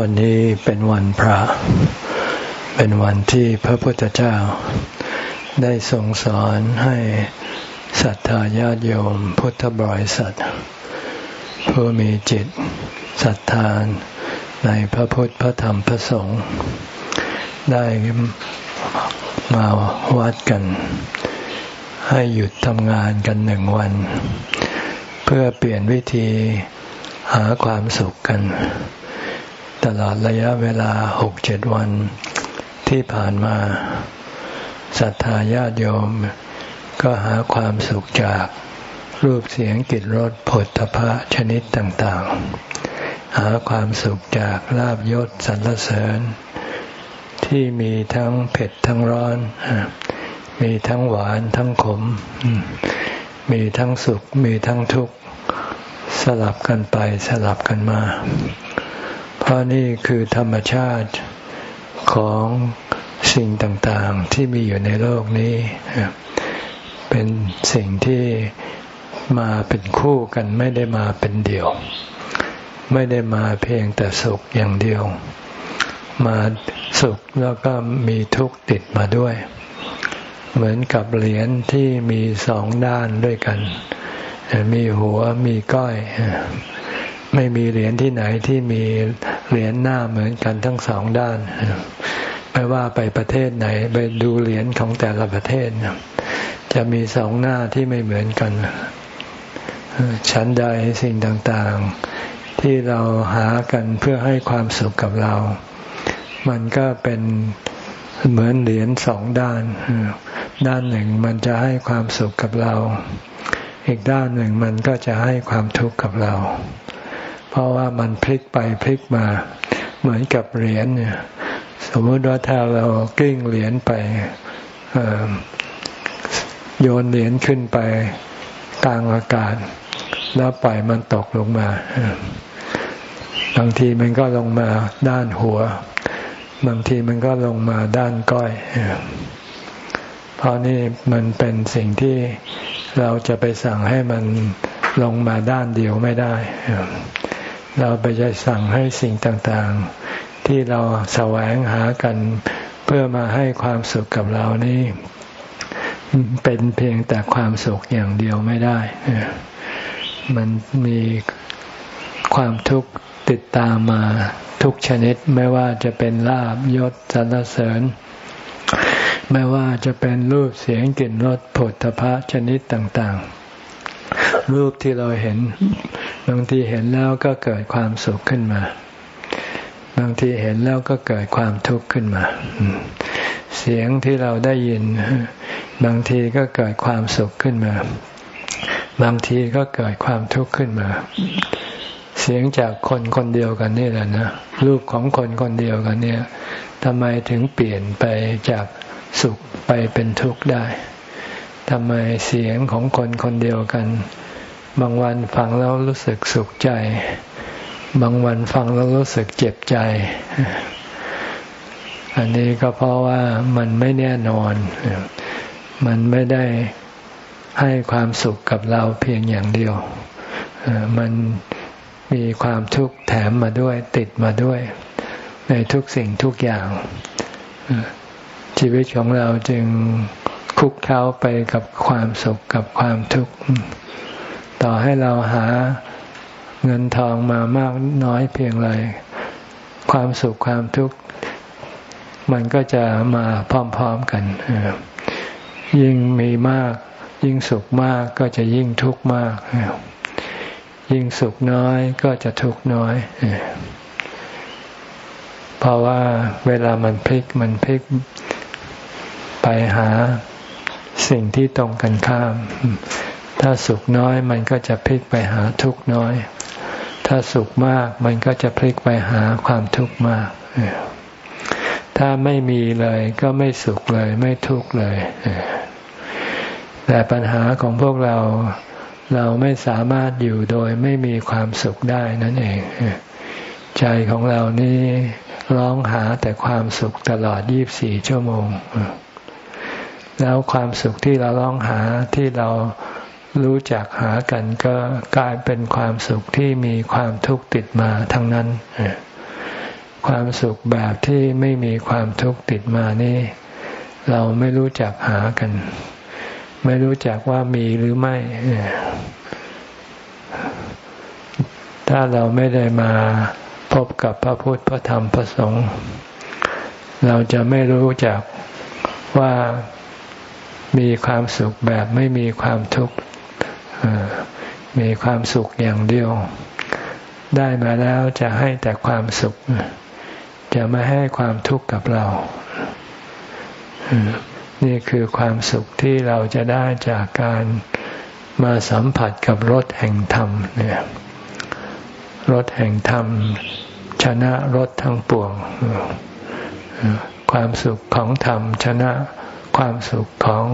วันนี้เป็นวันพระ เป็นวันที่พระพุทธเจ้า ได้ทรงสอนให้ศรัทธาญาติโยมพุทธบริษัทผู้มีจิตศรัทธาในพระพุทธพระธรรมพระสงฆ์ได้มาวัดกัน ให้หยุดทำงานกันหนึ่งวัน เพื่อเปลี่ยนวิธีหาความสุขกัน ตลอดระยะเวลาหกเจ็ดวันที่ผ่านมาศรัทธาญาติโยม ก็หาความสุขจากรูปเสียงกลิ่นรสผลตภะชนิดต่างๆ หาความสุขจากลาบยศสรรเสริญ ที่มีทั้งเผ็ดทั้งร้อน มีทั้งหวานทั้งขม มีทั้งสุขมีทั้งทุกข์ สลับกันไปสลับกันมา เพราะนี่คือธรรมชาติของสิ่งต่างๆที่มีอยู่ในโลกนี้ เป็นสิ่งที่มาเป็นคู่กันไม่ได้มาเป็นเดี่ยว ไม่ได้มาเพียงแต่สุขอย่างเดียว มาสุขแล้วก็มีทุกข์ติดมาด้วย เหมือนกับเหรียญที่มีสองด้านด้วยกัน มีหัวมีก้อย ไม่มีเหรียญที่ไหนที่มีเหรียญหน้าเหมือนกันทั้งสองด้านไม่ว่าไปประเทศไหน ไปดูเหรียญของแต่ละประเทศจะมีสองหน้าที่ไม่เหมือนกันชั้นใดสิ่งต่างๆ ที่เราหากันเพื่อให้ความสุขกับเรา มันก็เป็นเหมือนเหรียญสองด้าน ด้านหนึ่งมันจะให้ความสุขกับเรา อีกด้านหนึ่งมันก็จะให้ความทุกข์กับเรา เพราะว่ามันพลิกไปพลิกมา เหมือนกับเหรียญเนี่ยสมมติว่าถ้าเรากลิ้งเหรียญไปโยนเหรียญขึ้นไปกลางอากาศ แล้วปล่อยมันตกลงมาบางทีมันก็ลงมาด้านหัว บางทีมันก็ลงมาด้านก้อยเพราะนี่มันเป็นสิ่งที่เราจะไปสั่งให้มันลงมาด้านเดียวไม่ได้ เราไปจะสั่งให้สิ่งต่างๆ ที่เราแสวงหากันเพื่อมาให้ความสุขกับเรานี่ เป็นเพียงแต่ความสุขอย่างเดียวไม่ได้ มันมีความทุกข์ติดตามมาทุกชนิดไม่ว่าจะเป็นลาบยศสรรเสริญ ไม่ว่าจะเป็นรูปเสียงกลิ่นรสผลพระชนิดต่างๆ รูปที่เราเห็น บางทีเห็นแล้วก็เกิดความสุขขึ้นมา บางทีเห็นแล้วก็เกิดความทุกข์ขึ้นมา เสียงที่เราได้ยิน บางทีก็เกิดความสุขขึ้นมา บางทีก็เกิดความทุกข์ขึ้นมา เสียงจากคนคนเดียวกันนี่แหละนะรูปของคนคนเดียวกันเนี่ยทำไมถึงเปลี่ยนไปจากสุขไปเป็นทุกข์ได้ทำไมเสียงของคนคนเดียวกัน บางวันฟังแล้วรู้สึกสุขใจ บางวันฟังแล้วรู้สึกเจ็บใจ อันนี้ก็เพราะว่ามันไม่แน่นอน มันไม่ได้ให้ความสุขกับเราเพียงอย่างเดียว มันมีความทุกข์แถมมาด้วยติดมาด้วย ในทุกสิ่งทุกอย่าง ชีวิตของเราจึงคุกเข้าไปกับความสุขกับความทุกข์ ต่อให้เราหาเงินทองมามากน้อยเพียงไรความสุขความทุกข์มันก็จะมาพร้อมๆกันยิ่งมีมาก ยิ่งสุขมากก็จะยิ่งทุกข์มาก ยิ่งสุขน้อยก็จะทุกข์น้อยเพราะว่าเวลามันพลิกมันพลิกไปหาสิ่งที่ตรงกันข้าม ถ้าสุขน้อยมันก็จะพลิกไปหาทุกข์น้อย ถ้าสุขมากมันก็จะพลิกไปหาความทุกข์มาก ถ้าไม่มีเลยก็ไม่สุขเลยไม่ทุกข์เลย แต่ปัญหาของพวกเราเราไม่สามารถอยู่โดยไม่มีความสุขได้นั่นเอง ใจของเรานี่ร้องหาแต่ความสุขตลอด 24 ชั่วโมง แล้วความสุขที่เราร้องหาที่เรา รู้จักหากันก็กลายเป็นความสุขที่มีความทุกข์ติดมาทั้งนั้น ความสุขแบบที่ไม่มีความทุกข์ติดมานี่ เราไม่รู้จักหากัน ไม่รู้จักว่ามีหรือไม่ ถ้าเราไม่ได้มาพบกับพระพุทธพระธรรมพระสงฆ์เราจะไม่รู้จักว่ามีความสุขแบบไม่มีความทุกข์ มีความสุขอย่างเดียว ได้มาแล้วจะให้แต่ความสุข จะไม่ให้ความทุกข์กับเรา นี่คือความสุขที่เราจะได้จากการมาสัมผัสกับรถแห่งธรรมเนี่ยรถแห่งธรรม ชนะรถทั้งปวง ความสุขของธรรมชนะความสุขของ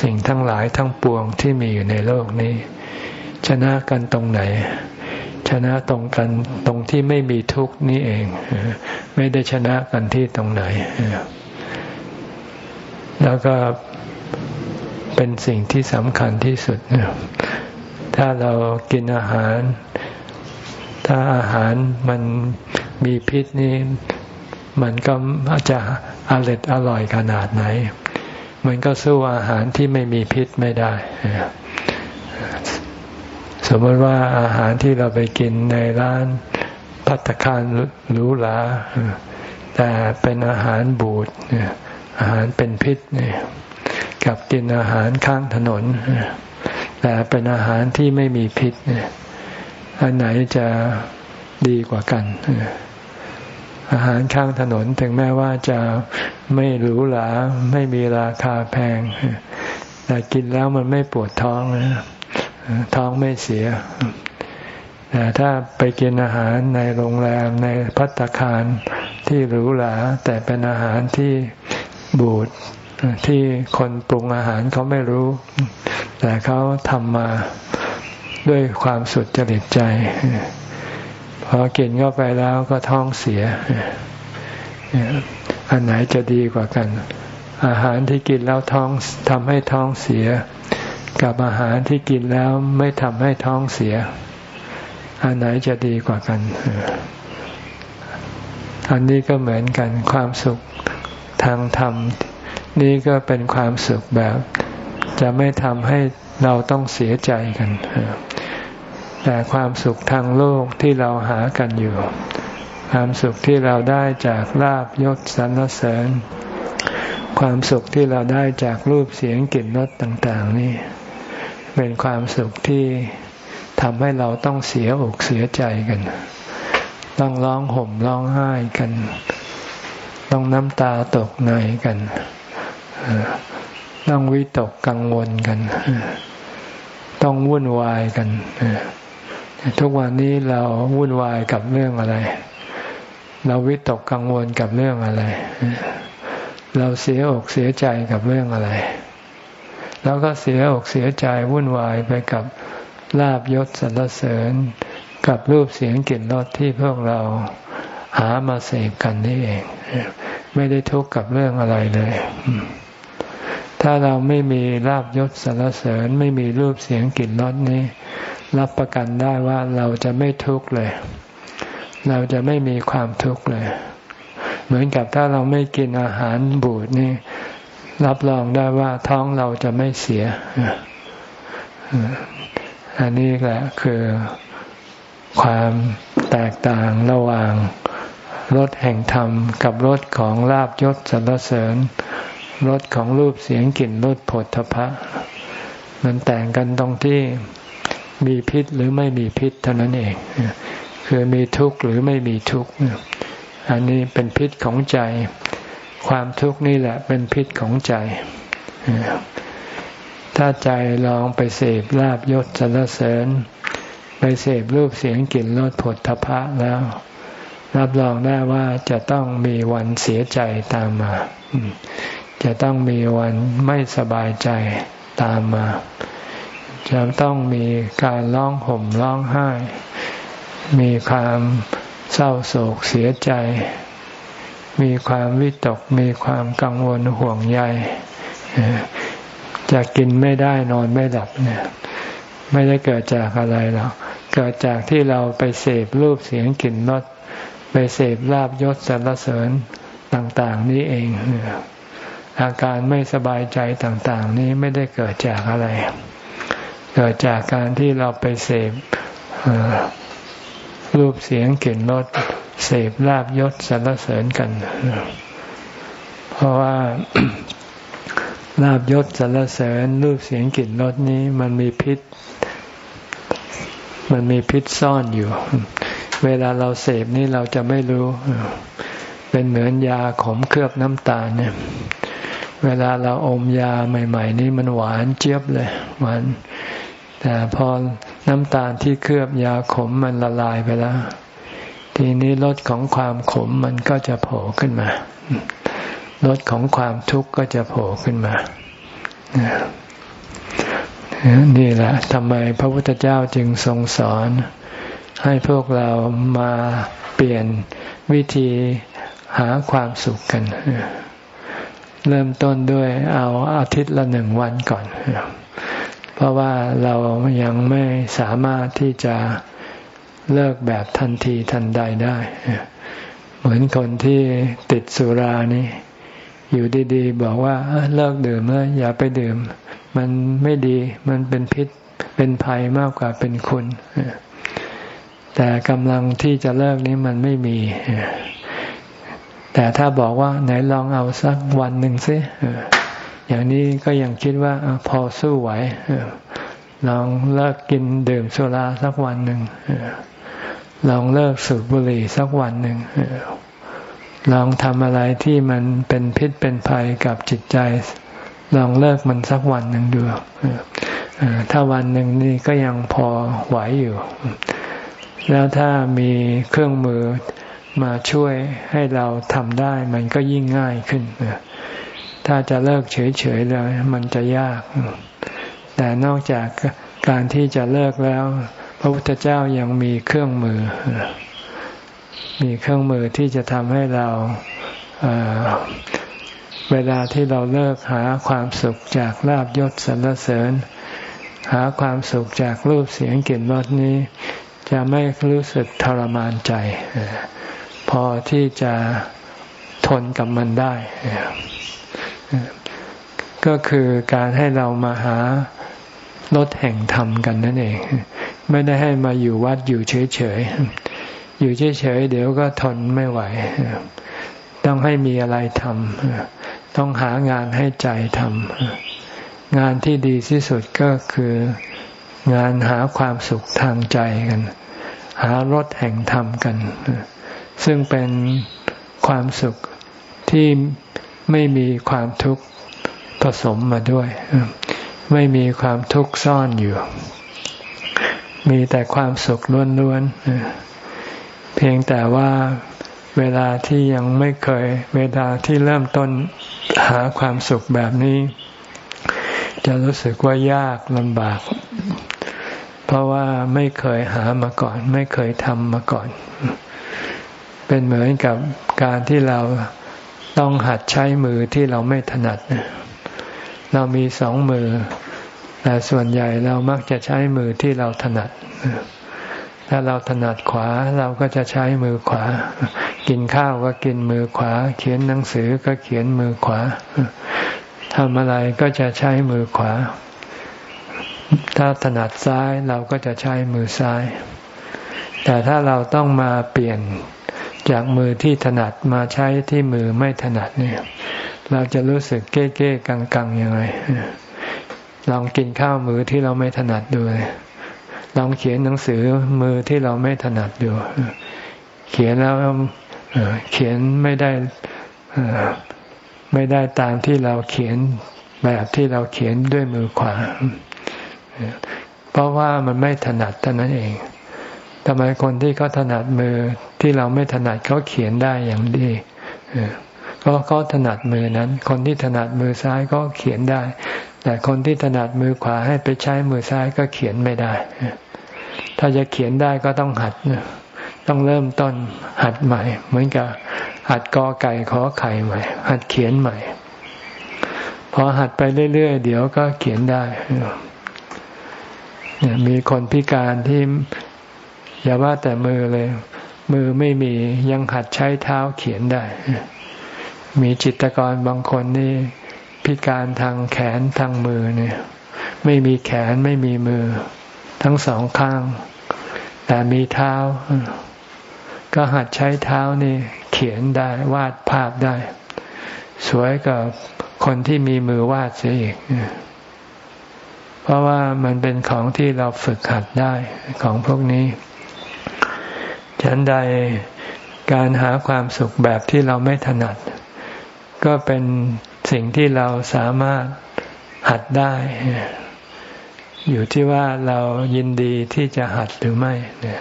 สิ่งทั้งหลายทั้งปวงที่มีอยู่ในโลกนี้ ชนะกันตรงไหน ชนะตรงกันตรงที่ไม่มีทุกข์นี่เอง ไม่ได้ชนะกันที่ตรงไหน แล้วก็เป็นสิ่งที่สำคัญที่สุด ถ้าเรากินอาหาร ถ้าอาหารมันมีพิษนี่มันก็อาจจะอร่อยอร่อยขนาดไหน มันก็สู้อาหารที่ไม่มีพิษไม่ได้ สมมติว่าอาหารที่เราไปกินในร้านพัตคารหรูหราแต่เป็นอาหารบูดอาหารเป็นพิษเนี่ยกับกินอาหารข้างถนน แต่เป็นอาหารที่ไม่มีพิษอันไหนจะดีกว่ากัน อาหารข้างถนนถึงแม้ว่าจะไม่หรูหราไม่มีราคาแพง แต่กินแล้วมันไม่ปวดท้องนะท้องไม่เสียแต่ถ้าไปกินอาหารในโรงแรมในพัตคารที่หรูหราแต่เป็นอาหารที่บูดที่คนปรุงอาหารเขาไม่รู้ แต่เขาทำมาด้วยความสุดจริตใจ พอกินเข้าไปแล้วก็ท้องเสีย อันไหนจะดีกว่ากัน อาหารที่กินแล้วท้องทำให้ท้องเสีย กับอาหารที่กินแล้วไม่ทำให้ท้องเสีย อันไหนจะดีกว่ากัน อันนี้ก็เหมือนกันความสุขทางธรรม นี่ก็เป็นความสุขแบบ จะไม่ทำให้เราต้องเสียใจกัน แต่ความสุขทางโลกที่เราหากันอยู่ ความสุขที่เราได้จากลาบยศสรรเสริญ ความสุขที่เราได้จากรูปเสียงกลิ่นรสต่าง ๆ นี่ เป็นความสุขที่ทำให้เราต้องเสียอกเสียใจกัน ต้องร้องห่มร้องไห้กัน ต้องน้ำตาตกในกันต้องวิตกกังวลกัน ต้องวุ่นวายกัน ทุกวันนี้เราวุ่นวายกับเรื่องอะไร เราวิตกกังวลกับเรื่องอะไร เราเสียอกเสียใจกับเรื่องอะไร แล้วก็เสียอกเสียใจวุ่นวายไปกับลาบยศสรรเสริญ กับรูปเสียงกลิ่นรสที่พวกเราหามาเสพกันนี่เอง ไม่ได้ทุกข์กับเรื่องอะไรเลย ถ้าเราไม่มีลาบยศสรรเสริญ ไม่มีรูปเสียงกลิ่นรสนี้ รับประกันได้ว่าเราจะไม่ทุกข์เลย เราจะไม่มีความทุกข์เลย เหมือนกับถ้าเราไม่กินอาหารบูดนี่ รับรองได้ว่าท้องเราจะไม่เสีย อันนี้แหละคือความแตกต่างระหว่างรถแห่งธรรมกับรถของลาบยศสรรเสริญรถของรูปเสียงกลิ่นรสผลทพะ มันแต่งกันตรงที่ มีพิษหรือไม่มีพิษเท่านั้นเอง คือมีทุกข์หรือไม่มีทุกข์ อันนี้เป็นพิษของใจ ความทุกข์นี่แหละเป็นพิษของใจ ถ้าใจลองไปเสพลาบยศสรรเสริญ ไปเสพรูปเสียงกลิ่นรสผลทพะแล้ว รับรองได้ว่าจะต้องมีวันเสียใจตามมา จะต้องมีวันไม่สบายใจตามมา จะต้องมีการร้องห่มร้องไห้ มีความเศร้าโศกเสียใจ มีความวิตก มีความกังวลห่วงใยจะกินไม่ได้นอนไม่หลับเนี่ย ไม่ได้เกิดจากอะไรหรอกเกิดจากที่เราไปเสพรูปเสียงกลิ่นรสไปเสพลาบยศสรรเสริญต่าง ๆ นี้เองอาการไม่สบายใจต่าง ๆ นี้ไม่ได้เกิดจากอะไร เกิดจากการที่เราไปเสพรูปเสียงกลิ่นรสเสพลาบยศสรรเสริญกัน เพราะว่าลาบยศสรรเสริญรูปเสียงกลิ่นรสนี้มันมีพิษ มันมีพิษซ่อนอยู่ เวลาเราเสพนี่เราจะไม่รู้ เป็นเหมือนยาขมเคลือบน้ำตาลเนี่ย เวลาเราอมยาใหม่ ๆ นี่มันหวานเจี๊ยบเลยหวาน แต่พอน้ำตาลที่เคลือบยาขมมันละลายไปแล้ว ทีนี้รสของความขมมันก็จะโผล่ขึ้นมารสของความทุกข์ก็จะโผล่ขึ้นมานี่แหละทำไมพระพุทธเจ้าจึงทรงสอน ให้พวกเรามาเปลี่ยนวิธีหาความสุขกัน เริ่มต้นด้วยเอาอาทิตย์ละหนึ่งวันก่อน เพราะว่าเรายังไม่สามารถที่จะเลิกแบบทันทีทันใดได้ เหมือนคนที่ติดสุรานี่ อยู่ดีๆ บอกว่าเลิกดื่มแล้วอย่าไปดื่ม มันไม่ดีมันเป็นพิษเป็นภัยมากกว่าเป็นคุณ แต่กำลังที่จะเลิกนี้มันไม่มี แต่ถ้าบอกว่าไหนลองเอาสักวันหนึ่งซิ อย่างนี้ก็ยังคิดว่าพอสู้ไหวลองเลิกกินดื่มสุราสักวันหนึ่งลองเลิกสูบบุหรี่สักวันหนึ่งลองทำอะไรที่มันเป็นพิษเป็นภัยกับจิตใจ ลองเลิกมันสักวันหนึ่งดูถ้าวันหนึ่งนี่ก็ยังพอไหวอยู่ แล้วถ้ามีเครื่องมือมาช่วยให้เราทำได้มันก็ยิ่งง่ายขึ้น ถ้าจะเลิกเฉยๆเลยมันจะยาก แต่นอกจากการที่จะเลิกแล้ว พระพุทธเจ้ายังมีเครื่องมือ มีเครื่องมือที่จะทำให้เราเเวลาที่เราเลิกหาความสุขจากลาบยศสรรเสริญ หาความสุขจากรูปเสียงกลิ่นรสนี้ จะไม่รู้สึกทรมานใจ พอที่จะทนกับมันได้ ก็คือการให้เรามาหารถแห่งธรรมกันนั่นเอง ไม่ได้ให้มาอยู่วัดอยู่เฉยๆ อยู่เฉยๆ เดี๋ยวก็ทนไม่ไหว ต้องให้มีอะไรทำต้องหางานให้ใจทำงานที่ดีที่สุดก็คืองานหาความสุขทางใจกัน หารถแห่งธรรมกัน ซึ่งเป็นความสุขที่ไม่มีความทุกข์ ผสมมาด้วย ไม่มีความทุกข์ซ่อนอยู่ มีแต่ความสุขล้วนๆเพียงแต่ว่าเวลาที่ยังไม่เคย เวลาที่เริ่มต้นหาความสุขแบบนี้ จะรู้สึกว่ายากลำบาก เพราะว่าไม่เคยหามาก่อน ไม่เคยทำมาก่อน เป็นเหมือนกับการที่เราต้องหัดใช้มือที่เราไม่ถนัด เรามีสองมือ แต่ส่วนใหญ่เรามักจะใช้มือที่เราถนัด ถ้าเราถนัดขวาเราก็จะใช้มือขวา กินข้าวก็กินมือขวา เขียนหนังสือก็เขียนมือขวาทำอะไรก็จะใช้มือขวา ถ้าถนัดซ้ายเราก็จะใช้มือซ้าย แต่ถ้าเราต้องมาเปลี่ยนจากมือที่ถนัดมาใช้ที่มือไม่ถนัดเนี่ย เราจะรู้สึกเก้เก้กังกังยังไงลองกินข้าวมือที่เราไม่ถนัดดูเลยลองเขียนหนังสือมือที่เราไม่ถนัดดูเขียนแล้วเขียนไม่ได้ไม่ได้ตามที่เราเขียนแบบที่เราเขียนด้วยมือขวา เพราะว่ามันไม่ถนัดเท่านั้นเองทำไมคนที่เขาถนัดมือที่เราไม่ถนัดเขาเขียนได้อย่างดี ก็เขาถนัดมือนั้น คนที่ถนัดมือซ้ายก็เขียนได้ แต่คนที่ถนัดมือขวาให้ไปใช้มือซ้ายก็เขียนไม่ได้ ถ้าจะเขียนได้ก็ต้องหัดต้องเริ่มต้นหัดใหม่ เหมือนกับหัดกอไก่ขอไข่ใหม่ หัดเขียนใหม่ พอหัดไปเรื่อยๆเดี๋ยวก็เขียนได้เนี่ยมีคนพิการที่อย่าว่าแต่มือเลย มือไม่มียังหัดใช้เท้าเขียนได้ มีจิตกรบางคนนี่พิการทางแขนทางมือเนี่ย ไม่มีแขนไม่มีมือ ทั้งสองข้าง แต่มีเท้า ก็หัดใช้เท้านี่ เขียนได้วาดภาพได้ สวยกับคนที่มีมือวาดเสียอีกเพราะว่ามันเป็นของที่เราฝึกหัดได้ของพวกนี้ ฉันใดการหาความสุขแบบที่เราไม่ถนัด ก็เป็นสิ่งที่เราสามารถหัดได้ อยู่ที่ว่าเรายินดีที่จะหัดหรือไม่เนี่ย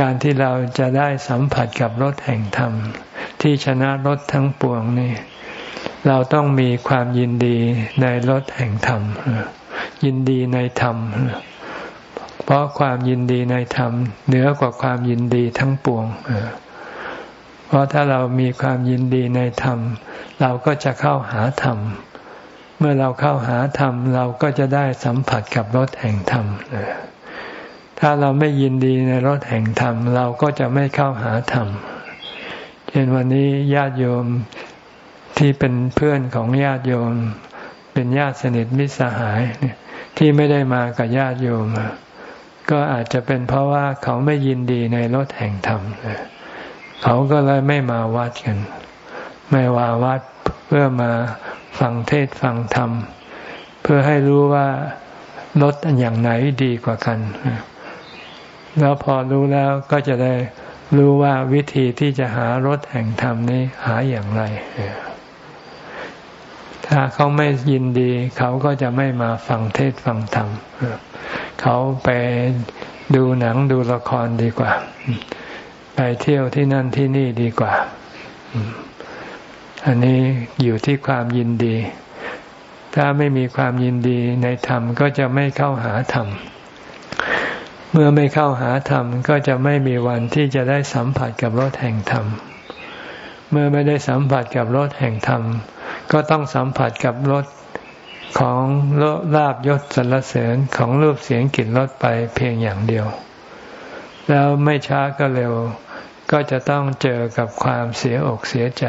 การที่เราจะได้สัมผัสกับรถแห่งธรรม ที่ชนะรถทั้งปวงนี่เราต้องมีความยินดีในรถแห่งธรรม ยินดีในธรรม เพราะความยินดีในธรรมเหนือกว่าความยินดีทั้งปวงเพราะถ้าเรามีความยินดีในธรรม เราก็จะเข้าหาธรรม เมื่อเราเข้าหาธรรม เราก็จะได้สัมผัสกับรถแห่งธรรมถ้าเราไม่ยินดีในรถแห่งธรรม เราก็จะไม่เข้าหาธรรมเช่นวันนี้ญาติโยมที่เป็นเพื่อนของญาติโยม เป็นญาติสนิทมิตรสหายที่ไม่ได้มากับญาติโยม ก็อาจจะเป็นเพราะว่าเขาไม่ยินดีในรถแห่งธรรม เขาก็เลยไม่มาวัดกัน ไม่ว่าวัดเพื่อมาฟังเทศฟังธรรม เพื่อให้รู้ว่ารถอย่างไหนดีกว่ากัน แล้วพอรู้แล้วก็จะได้รู้ว่าวิธีที่จะหารถแห่งธรรมนี้หาอย่างไร ถ้าเขาไม่ยินดี เขาก็จะไม่มาฟังเทศฟังธรรม เขาไปดูหนังดูละครดีกว่า ไปเที่ยวที่นั่นที่นี่ดีกว่า อันนี้อยู่ที่ความยินดี ถ้าไม่มีความยินดีในธรรมก็จะไม่เข้าหาธรรม เมื่อไม่เข้าหาธรรมก็จะไม่มีวันที่จะได้สัมผัสกับรถแห่งธรรม เมื่อไม่ได้สัมผัสกับรถแห่งธรรม ก็ต้องสัมผัสกับรถของลาบยศสรรเสริญของรูปเสียงกลิ่นรสไปเพียงอย่างเดียว แล้วไม่ช้าก็เร็ว ก็จะต้องเจอกับความเสียอกเสียใจ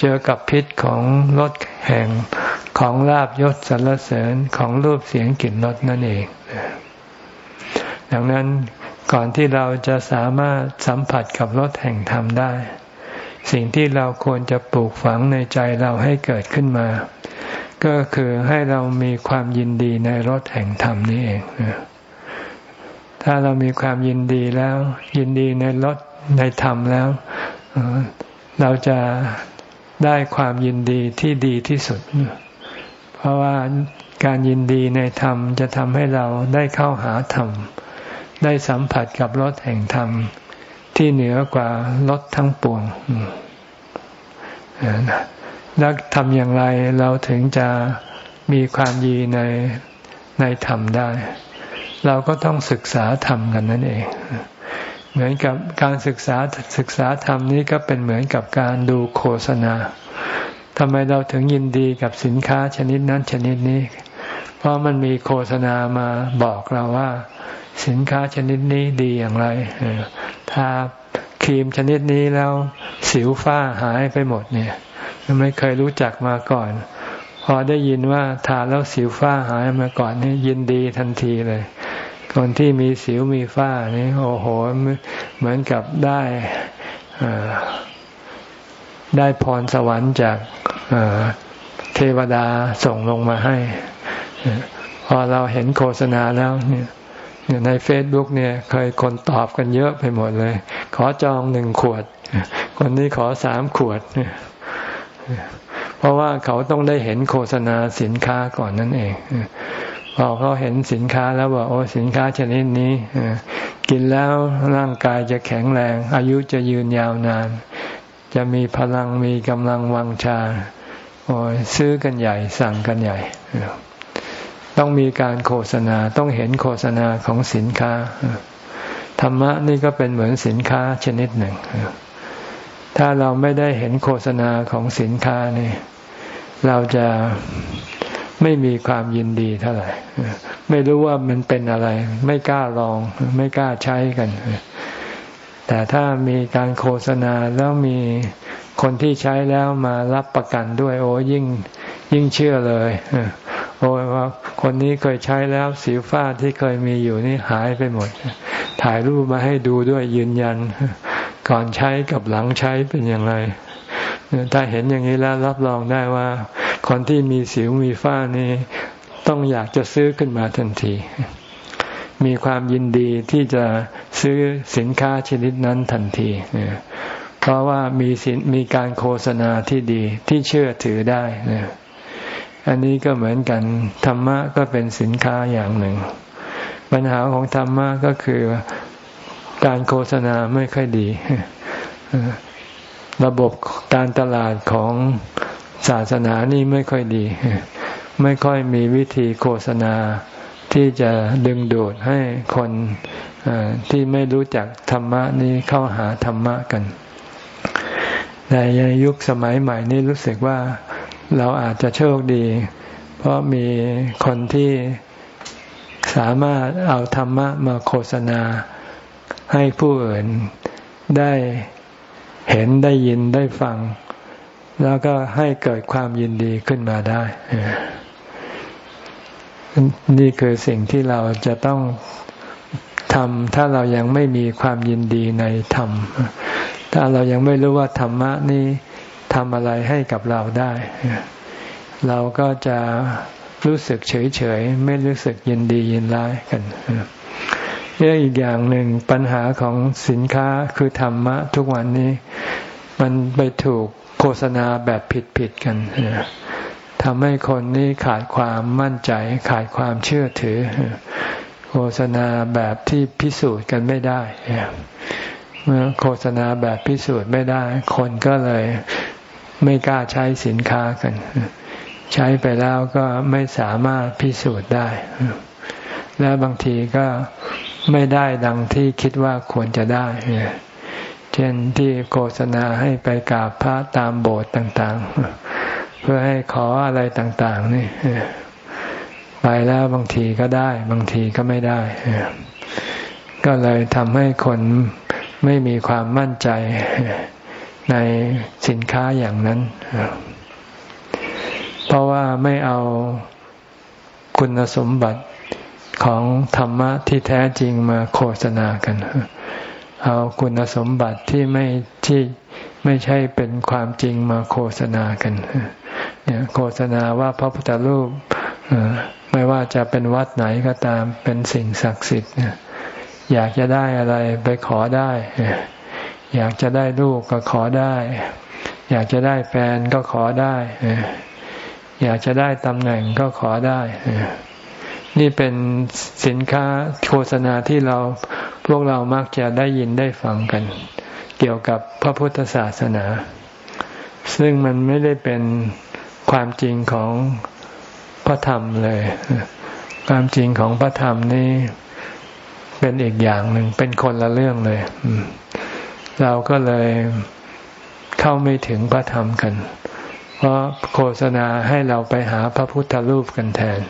เจอกับพิษของรสแห่งของลาบยศสรรเสริญของรูปเสียงกลิ่นรสนั่นเอง ดังนั้นก่อนที่เราจะสามารถสัมผัสกับรสแห่งธรรมได้ สิ่งที่เราควรจะปลูกฝังในใจเราให้เกิดขึ้นมา ก็คือให้เรามีความยินดีในรถแห่งธรรมนี้เอง ถ้าเรามีความยินดีแล้ว ยินดีในรถในธรรมแล้ว เราจะได้ความยินดีที่ดีที่สุด เพราะว่าการยินดีในธรรมจะทำให้เราได้เข้าหาธรรม ได้สัมผัสกับรถแห่งธรรม ที่เหนือกว่ารถทั้งปวงแล้วทำอย่างไรเราถึงจะมีความยีในในธรรมได้ เราก็ต้องศึกษาธรรมกันนั่นเอง เหมือนกับการศึกษาศึกษาธรรมนี้ก็เป็นเหมือนกับการดูโฆษณาทำไมเราถึงยินดีกับสินค้าชนิดนั้นชนิดนี้ เพราะมันมีโฆษณามาบอกเราว่า สินค้าชนิดนี้ดีอย่างไรถ้าครีมชนิดนี้แล้วสิวฝ้าหายไปหมดเนี่ยไม่เคยรู้จักมาก่อน พอได้ยินว่าทาแล้วสิวฝ้าหายมาก่อนนี่ยินดีทันทีเลย คนที่มีสิวมีฝ้านี่โอ้โห เหมือนกับได้ได้พรสวรรค์จากเทวดาส่งลงมาให้ พอเราเห็นโฆษณาแล้วเนี่ยในเฟซบุ๊กเนี่ยเคยคนตอบกันเยอะไปหมดเลย ขอจองหนึ่งขวด คนนี้ขอสามขวดเนี่ยเพราะว่าเขาต้องได้เห็นโฆษณาสินค้าก่อนนั่นเอง พอเขาเห็นสินค้าแล้วบอกโอ้สินค้าชนิดนี้กินแล้วร่างกายจะแข็งแรง อายุจะยืนยาวนาน จะมีพลังมีกำลังวังชาโอ้ยซื้อกันใหญ่สั่งกันใหญ่ ต้องมีการโฆษณาต้องเห็นโฆษณาของสินค้า ธรรมะนี่ก็เป็นเหมือนสินค้าชนิดหนึ่ง ถ้าเราไม่ได้เห็นโฆษณาของสินค้านี่ เราจะ ไม่มีความยินดีเท่าไหร่ไม่รู้ว่ามันเป็นอะไร ไม่กล้าลอง ไม่กล้าใช้กัน แต่ถ้ามีการโฆษณาแล้วมีคนที่ใช้แล้วมารับประกันด้วย โอ้ยิ่งยิ่งเชื่อเลยโอ้ว่าคนนี้เคยใช้แล้วสิวฟ้าที่เคยมีอยู่นี่หายไปหมด ถ่ายรูปมาให้ดูด้วยยืนยัน ก่อนใช้กับหลังใช้เป็นอย่างไรถ้าเห็นอย่างนี้แล้วรับรองได้ว่า คนที่มีสิวมีฝ้านี่ต้องอยากจะซื้อขึ้นมาทันที มีความยินดีที่จะซื้อสินค้าชนิดนั้นทันที เพราะว่ามีสินมีการโฆษณาที่ดีที่เชื่อถือได้นะอันนี้ก็เหมือนกัน ธรรมะก็เป็นสินค้าอย่างหนึ่ง ปัญหาของธรรมะก็คือการโฆษณาไม่ค่อยดี ระบบการตลาดของ ศาสนานี่ไม่ค่อยดี ไม่ค่อยมีวิธีโฆษณาที่จะดึงดูดให้คนที่ไม่รู้จักธรรมะนี้เข้าหาธรรมะกัน แต่ในยุคสมัยใหม่นี้รู้สึกว่าเราอาจจะโชคดี เพราะมีคนที่สามารถเอาธรรมะมาโฆษณาให้ผู้อื่นได้เห็นได้ยินได้ฟัง แล้วก็ให้เกิดความยินดีขึ้นมาได้ นี่คือสิ่งที่เราจะต้องทำถ้าเรายังไม่มีความยินดีในธรรม ถ้าเรายังไม่รู้ว่าธรรมะนี่ทำอะไรให้กับเราได้ เราก็จะรู้สึกเฉยๆไม่รู้สึกยินดียินร้ายกันเรื่องอีกอย่างหนึ่งปัญหาของสินค้าคือธรรมะทุกวันนี้ มันไปถูก ฆษณาแบบผิดๆกันทำให้คนนี้ขาดความมั่นใจ ขาดความเชื่อถือ โฆษณาแบบที่พิสูจน์กันไม่ได้เมื่อโฆษณาแบบพิสูจน์ไม่ได้ คนก็เลยไม่กล้าใช้สินค้ากัน ใช้ไปแล้วก็ไม่สามารถพิสูจน์ได้ แล้วบางทีก็ไม่ได้ดังที่คิดว่าควรจะได้ เช่นที่โฆษณาให้ไปกราบพระตามโบสถ์ต่าง ๆ เพื่อให้ขออะไรต่าง ๆ นี่ไปแล้วบางทีก็ได้ บางทีก็ไม่ได้ ก็เลยทำให้คนไม่มีความมั่นใจในสินค้าอย่างนั้น เพราะว่าไม่เอาคุณสมบัติของธรรมะที่แท้จริงมาโฆษณากัน เอาคุณสมบัติที่ไม่ที่ไม่ใช่เป็นความจริงมาโฆษณากันเนี่ยโฆษณาว่าพระพุทธรูปไม่ว่าจะเป็นวัดไหนก็ตามเป็นสิ่งศักดิ์สิทธิ์อยากจะได้อะไรไปขอได้ อยากจะได้ลูกก็ขอได้ อยากจะได้แฟนก็ขอได้ อยากจะได้ตำแหน่งก็ขอได้ นี่เป็นสินค้าโฆษณาที่เราพวกเรามักจะได้ยินได้ฟังกัน เกี่ยวกับพระพุทธศาสนา ซึ่งมันไม่ได้เป็นความจริงของพระธรรมเลย ความจริงของพระธรรมนี่เป็นอีกอย่างหนึ่งเป็นคนละเรื่องเลย เราก็เลยเข้าไม่ถึงพระธรรมกัน เพราะโฆษณาให้เราไปหาพระพุทธรูปกันแทน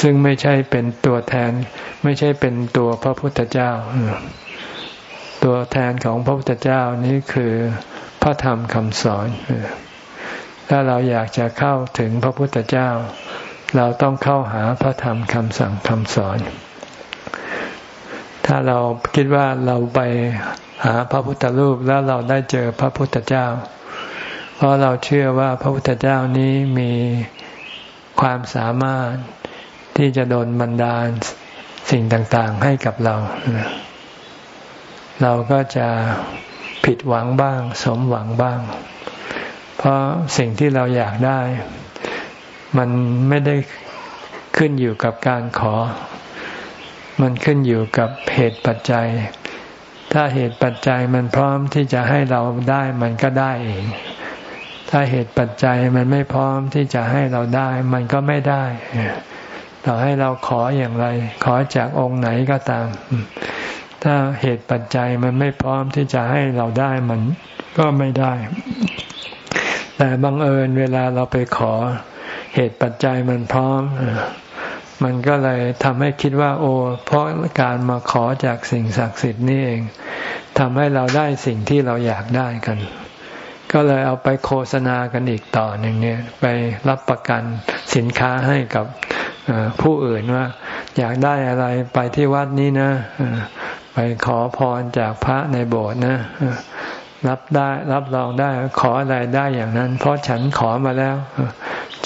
ซึ่งไม่ใช่เป็นตัวแทน ไม่ใช่เป็นตัวพระพุทธเจ้า ตัวแทนของพระพุทธเจ้านี้คือพระธรรมคำสอน ถ้าเราอยากจะเข้าถึงพระพุทธเจ้า เราต้องเข้าหาพระธรรมคำสั่งคำสอน ถ้าเราคิดว่าเราไปหาพระพุทธรูปแล้วเราได้เจอพระพุทธเจ้า เพราะเราเชื่อว่าพระพุทธเจ้านี้มีความสามารถ ที่จะโดนบันดาลสิ่งต่างๆให้กับเรา เราก็จะผิดหวังบ้าง สมหวังบ้าง เพราะสิ่งที่เราอยากได้ มันไม่ได้ขึ้นอยู่กับการขอ มันขึ้นอยู่กับเหตุปัจจัย ถ้าเหตุปัจจัยมันพร้อมที่จะให้เราได้มันก็ได้เอง ถ้าเหตุปัจจัยมันไม่พร้อมที่จะให้เราได้ มันก็ไม่ได้ ต่อให้เราขออย่างไร ขอจากองค์ไหนก็ตาม ถ้าเหตุปัจจัยมันไม่พร้อมที่จะให้เราได้มันก็ไม่ได้ แต่บังเอิญเวลาเราไปขอเหตุปัจจัยมันพร้อม มันก็เลยทำให้คิดว่า โอ้เพราะการมาขอจากสิ่งศักดิ์สิทธิ์นี่เองทำให้เราได้สิ่งที่เราอยากได้กัน ก็เลยเอาไปโฆษณากันอีกต่อหนึ่งเนี่ย ไปรับประกันสินค้าให้กับ ผู้อื่นว่า อยากได้อะไรไปที่วัดนี้นะไปขอพรจากพระในโบสถ์นะรับได้รับรองได้ขออะไรได้อย่างนั้น เพราะฉันขอมาแล้ว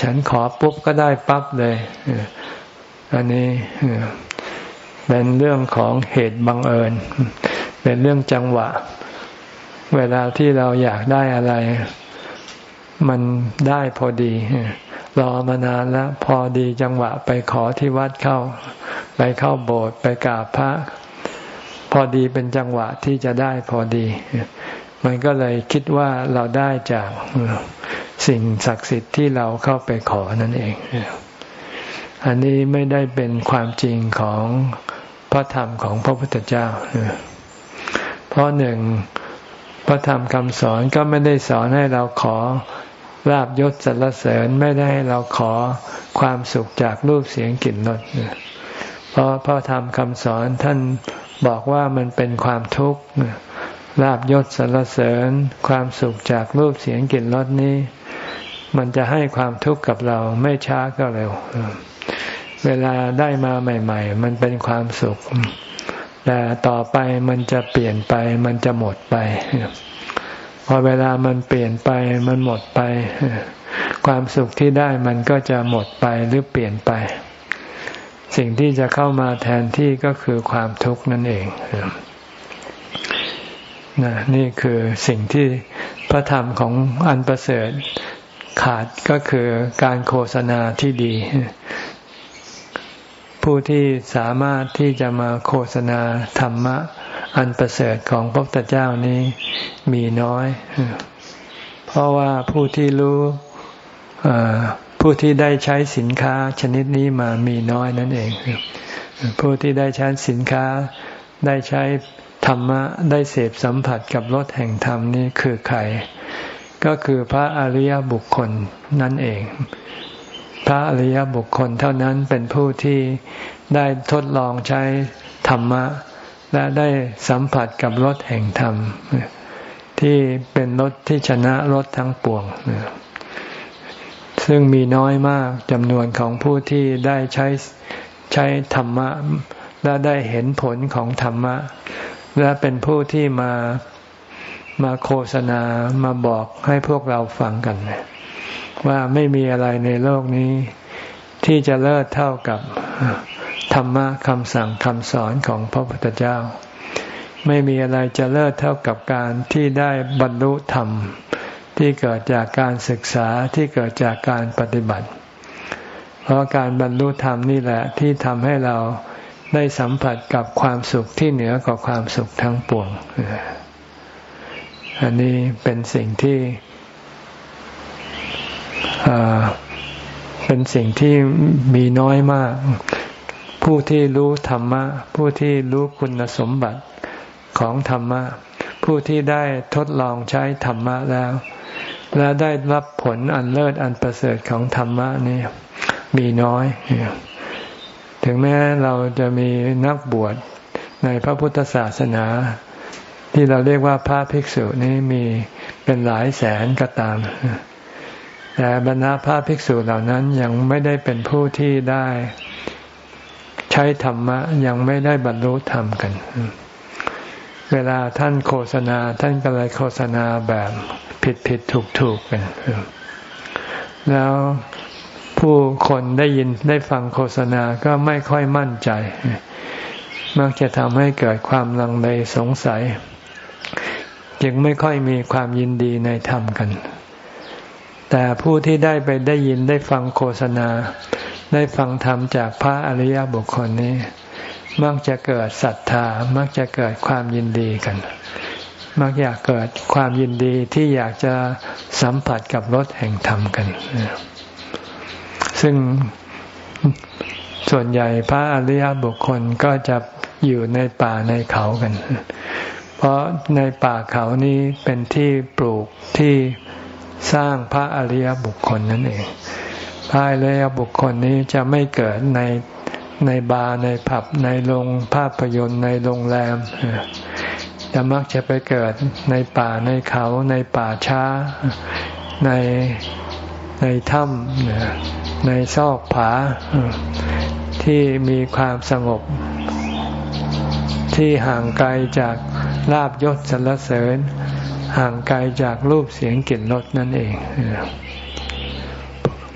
ฉันขอปุ๊บก็ได้ปั๊บเลยอันนี้เป็นเรื่องของเหตุบังเอิญ เป็นเรื่องจังหวะ เวลาที่เราอยากได้อะไร มันได้พอดี รอมานานแล้ว พอดีจังหวะไปขอที่วัดเข้า ไปเข้าโบสถ์ไปกราบพระ พอดีเป็นจังหวะที่จะได้พอดี มันก็เลยคิดว่าเราได้จากสิ่งศักดิ์สิทธิ์ที่เราเข้าไปขอนั่นเอง อันนี้ไม่ได้เป็นความจริงของพระธรรมของพระพุทธเจ้า เพราะหนึ่งพระธรรมคำสอนก็ไม่ได้สอนให้เราขอ ลาบยศสรรเสริญไม่ได้ให้เราขอความสุขจากรูปเสียงกลิ่นรสเพราะพระธรรมคำสอนท่านบอกว่ามันเป็นความทุกข์ลาบยศสรรเสริญ ความสุขจากรูปเสียงกลิ่นรสนี้ มันจะให้ความทุกข์กับเราไม่ช้าก็เร็ว เวลาได้มาใหม่ ๆ มันเป็นความสุข แต่ต่อไปมันจะเปลี่ยนไป มันจะหมดไป พอเวลามันเปลี่ยนไปมันหมดไป ความสุขที่ได้มันก็จะหมดไปหรือเปลี่ยนไป สิ่งที่จะเข้ามาแทนที่ก็คือความทุกข์นั่นเองนนี่คือสิ่งที่พระธรรมของอันประเสริฐขาดก็คือการโฆษณาที่ดี ผู้ที่สามารถที่จะมาโฆษณาธรรมะ อันประเสริฐของพระพุทธเจ้านี้มีน้อย เพราะว่าผู้ที่รู้ผู้ที่ได้ใช้สินค้าชนิดนี้มามีน้อยนั่นเอง ผู้ที่ได้ใช้สินค้าได้ใช้ธรรมะได้เสพสัมผัสกับรสแห่งธรรมนี้คือใคร ก็คือพระอริยบุคคลนั่นเอง พระอริยบุคคลเท่านั้นเป็นผู้ที่ได้ทดลองใช้ธรรมะ และได้สัมผัสกับรสแห่งธรรม ที่เป็นรสที่ชนะรสทั้งปวง ซึ่งมีน้อยมากจำนวนของผู้ที่ได้ใช้ใช้ธรรมะ และได้เห็นผลของธรรมะ และเป็นผู้ที่มามาโฆษณามาบอกให้พวกเราฟังกัน ว่าไม่มีอะไรในโลกนี้ ที่จะเลิศเท่ากับ ธรรมะคำสั่งคำสอนของพระพุทธเจ้า ไม่มีอะไรจะเลิศเท่ากับการที่ได้บรรลุธรรม ที่เกิดจากการศึกษาที่เกิดจากการปฏิบัติ เพราะการบรรลุธรรมนี่แหละที่ทำให้เราได้สัมผัสกับความสุขที่เหนือกว่าความสุขทั้งปวง อันนี้เป็นสิ่งที่เป็นสิ่งที่มีน้อยมาก ผู้ที่รู้ธรรมะ ผู้ที่รู้คุณสมบัติของธรรมะ ผู้ที่ได้ทดลองใช้ธรรมะแล้ว และได้รับผลอันเลิศอันประเสริฐของธรรมะนี่มีน้อย ถึงแม้เราจะมีนักบวชในพระพุทธศาสนา ที่เราเรียกว่าพระภิกษุนี้มีเป็นหลายแสนก็ตาม แต่บรรดาพระภิกษุเหล่านั้นยังไม่ได้เป็นผู้ที่ได้ ใช้ธรรมะยังไม่ได้บรรลุธรรมกัน เวลาท่านโฆษณา ท่านก็เลยโฆษณาแบบผิดผิดถูกถูกกันแล้วผู้คนได้ยินได้ฟังโฆษณาก็ไม่ค่อยมั่นใจ มักจะทำให้เกิดความลังเลสงสัย จึงไม่ค่อยมีความยินดีในธรรมกัน แต่ผู้ที่ได้ไปได้ยินได้ฟังโฆษณา ได้ฟังธรรมจากพระอริยบุคคลนี้ มักจะเกิดศรัทธา มักจะเกิดความยินดีกัน มักอยากเกิดความยินดีที่อยากจะสัมผัสกับรสแห่งธรรมกัน ซึ่งส่วนใหญ่พระอริยบุคคลก็จะอยู่ในป่าในเขากัน เพราะในป่าเขานี้เป็นที่ปลูกที่สร้างพระอริยบุคคลนั่นเอง พระอริยบุคคลนี้จะไม่เกิดในในบาร์ในผับในโรงภาพยนตร์ในโรงแรมจะมักจะไปเกิดในป่าในเขาในป่าช้า ในในถ้ำในซอกผา ที่มีความสงบ ที่ห่างไกลจากลาบยศสรรเสริญ ห่างไกลจากรูปเสียงกลิ่นรสนั่นเอง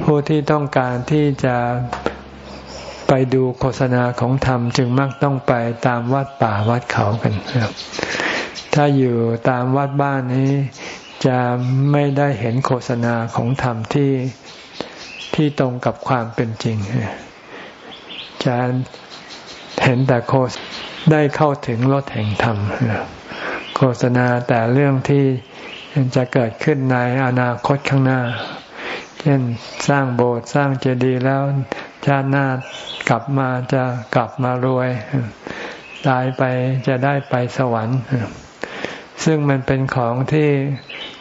ผู้ที่ต้องการที่จะไปดูโฆษณาของธรรมจึงมักต้องไปตามวัดป่าวัดเขากันครับถ้าอยู่ตามวัดบ้านนี้จะไม่ได้เห็นโฆษณาของธรรมที่ที่ตรงกับความเป็นจริง จะเห็นแต่โฆษได้เข้าถึงรถแห่งธรรม โฆษณาแต่เรื่องที่จะเกิดขึ้นในอนาคตข้างหน้า เช่นสร้างโบสถ์สร้างเจดีย์แล้วชาติหน้ากลับมาจะกลับมารวย ตายไปจะได้ไปสวรรค์ ซึ่งมันเป็นของที่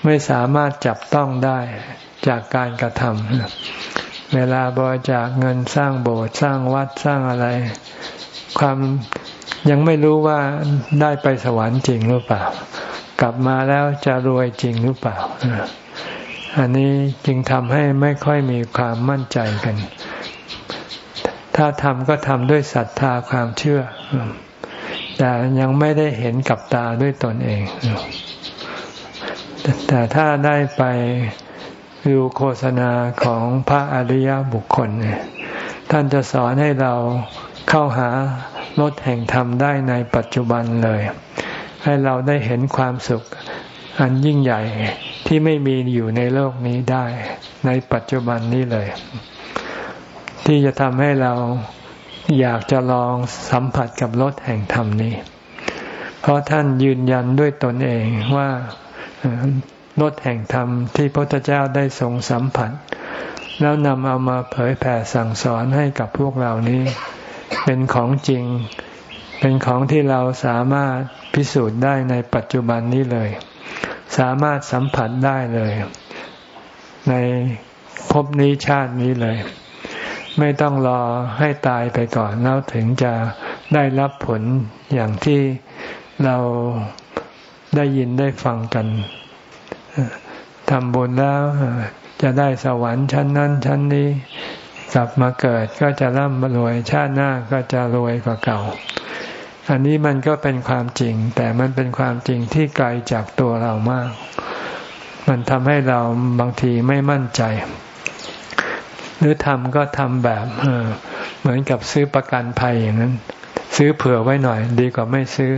ไม่สามารถจับต้องได้จากการกระทำเวลาบริจาคเงินสร้างโบสถ์สร้างวัดสร้างอะไร ความยังไม่รู้ว่าได้ไปสวรรค์จริงหรือเปล่า กลับมาแล้วจะรวยจริงหรือเปล่า อันนี้จึงทำให้ไม่ค่อยมีความมั่นใจกัน ถ้าทำก็ทำด้วยศรัทธาความเชื่อ แต่ยังไม่ได้เห็นกับตาด้วยตนเอง แต่ถ้าได้ไปดูโฆษณาของพระอริยบุคคลเนี่ยท่านจะสอนให้เราเข้าหารถแห่งธรรมได้ในปัจจุบันเลย ให้เราได้เห็นความสุข อันยิ่งใหญ่ที่ไม่มีอยู่ในโลกนี้ได้ ในปัจจุบันนี้เลย ที่จะทำให้เราอยากจะลองสัมผัสกับรสแห่งธรรมนี้ เพราะท่านยืนยันด้วยตนเองว่ารสแห่งธรรมที่พระพุทธเจ้าได้ทรงสัมผัส แล้วนำเอามาเผยแผ่สั่งสอนให้กับพวกเรานี้ เป็นของจริง เป็นของที่เราสามารถพิสูจน์ได้ในปัจจุบันนี้เลย สามารถสัมผัสได้เลย ในภพนี้ชาตินี้เลย ไม่ต้องรอให้ตายไปก่อนแล้วถึงจะได้รับผลอย่างที่เราได้ยินได้ฟังกันทำบุญแล้วจะได้สวรรค์ชั้นนั้นชั้นนี้กลับมาเกิดก็จะร่ำรวยชาติหน้าก็จะรวยกว่าเก่า อันนี้มันก็เป็นความจริง แต่มันเป็นความจริงที่ไกลจากตัวเรามาก มันทำให้เราบางทีไม่มั่นใจ หรือทำก็ทำแบบเหมือนกับซื้อประกันภัยอย่างนั้น ซื้อเผื่อไว้หน่อย ดีกว่าไม่ซื้อ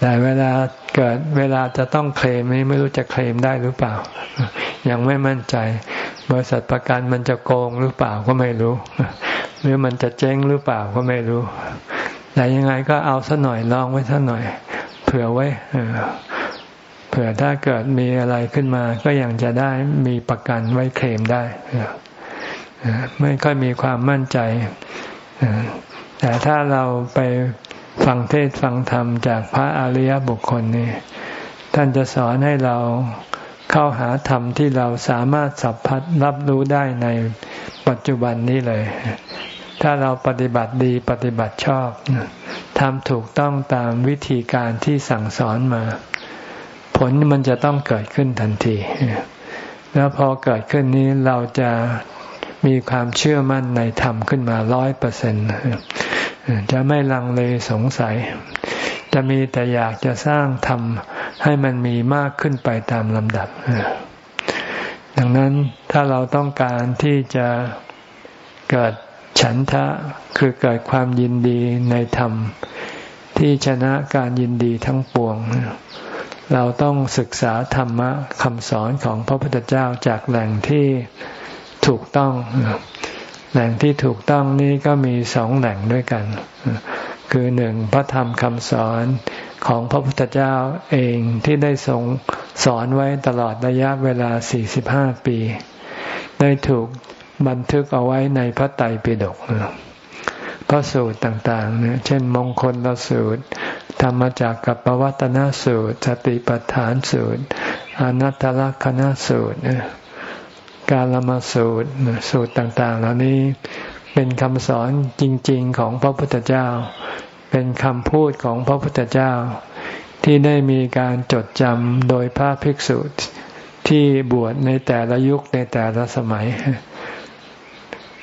แต่เวลาเกิดเวลาจะต้องเคลมนี้ไม่รู้จะเคลมได้หรือเปล่า ยังไม่มั่นใจ บริษัทประกันมันจะโกงหรือเปล่าก็ไม่รู้ หรือมันจะเจ๊งหรือเปล่าก็ไม่รู้ แต่ยังไงก็เอาสัหน่อยลองไว้สัหน่อย เผื่อไว้เผื่อถ้าเกิดมีอะไรขึ้นมา ก็ยังจะได้มีประกันไว้เคลมได้ไม่ค่อยมีความมั่นใจแต่ถ้าเราไปฟังเทศฟังธรรมจากพระอริยบุคคลนี่ท่านจะสอนให้เราเข้าหาธรรมที่เราสามารถสัมผัสรับรู้ได้ในปัจจุบันนี้เลย ถ้าเราปฏิบัติดีปฏิบัติชอบทำถูกต้องตามวิธีการที่สั่งสอนมา ผลมันจะต้องเกิดขึ้นทันที แล้วพอเกิดขึ้นนี้เราจะมีความเชื่อมั่นในธรรมขึ้นมาร้อยเปอร์เซ็นจะไม่ลังเลสงสัย จะมีแต่อยากจะสร้างธรรมให้มันมีมากขึ้นไปตามลำดับ ดังนั้นถ้าเราต้องการที่จะเกิด ฉันทะคือเกิดความยินดีในธรรม ที่ชนะการยินดีทั้งปวง เราต้องศึกษาธรรมะคำสอนของพระพุทธเจ้าจากแหล่งที่ถูกต้อง แหล่งที่ถูกต้องนี้ก็มีสองแหล่งด้วยกัน คือหนึ่งพระธรรมคำสอนของพระพุทธเจ้าเองที่ได้ทรงสอนไว้ตลอดระยะเวลา 45 ปี ได้ถูก บันทึกเอาไว้ในพระไตรปิฎกพระสูตรต่างๆเนี่ยเช่น มงคลลสูตร ธรรมจากกับปวัตนสูตร สติปัฏฐานสูตร อนัตตลกนสูตร การละมาสูตรสูตรต่างๆ เหล่านี้เป็นคำสอนจริง ๆ ของพระพุทธเจ้า เป็นคำพูดของพระพุทธเจ้า ที่ได้มีการจดจำโดยพระภิกษุที่บวชในแต่ละยุคในแต่ละสมัย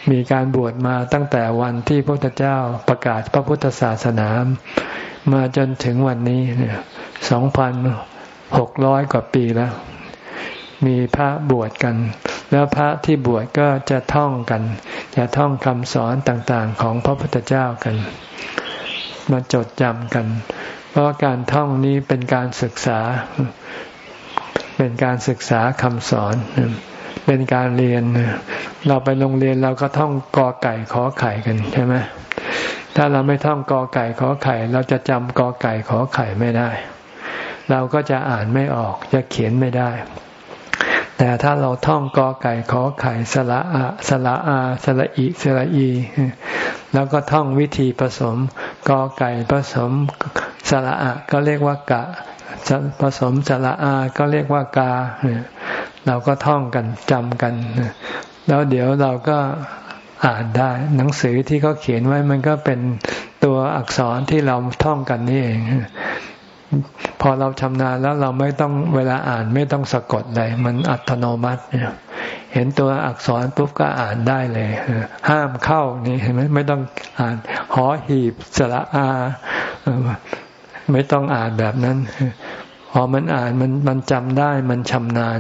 มีการบวชมาตั้งแต่วันที่พระพุทธเจ้าประกาศพระพุทธศาสนา มาจนถึงวันนี้สองพันหกร้อยกว่าปีแล้ว มีพระบวชกัน แล้วพระที่บวชก็จะท่องกัน จะท่องคำสอนต่างๆ ของพระพุทธเจ้ากัน มาจดจำกัน เพราะการท่องนี้เป็นการศึกษา เป็นการศึกษาคำสอนเเป็นการเรียน เราไปโรงเรียนเราก็ท่องกอไก่ขอไข่กันใช่ไหมถ้าเราไม่ท่องกอไก่ขอไข่ เราจะจำกอไก่ขอไข่ไม่ได้ เราก็จะอ่านไม่ออก จะเขียนไม่ได้ แต่ถ้าเราท่องกอไก่ขอไข่สระอะสระอาสระอิสระอี แล้วก็ท่องวิธีผสมกอไก่ผสมสระอะก็เรียกว่ากะผสมสระอาก็เรียกว่ากา เราก็ท่องกันจำกัน แล้วเดี๋ยวเราก็อ่านได้ หนังสือที่เขาเขียนไว้มันก็เป็นตัวอักษรที่เราท่องกันนี่เอง พอเราชำนาญแล้วเราไม่ต้องเวลาอ่านไม่ต้องสะกดเลย มันอัตโนมัติ เห็นตัวอักษรปุ๊บก็อ่านได้เลย ห้ามเข้านี่เห็นไหมไม่ต้องอ่านหอหีบสระอา ไม่ต้องอ่านแบบนั้น พอมันอ่านมันมันจำได้มันชำนาญ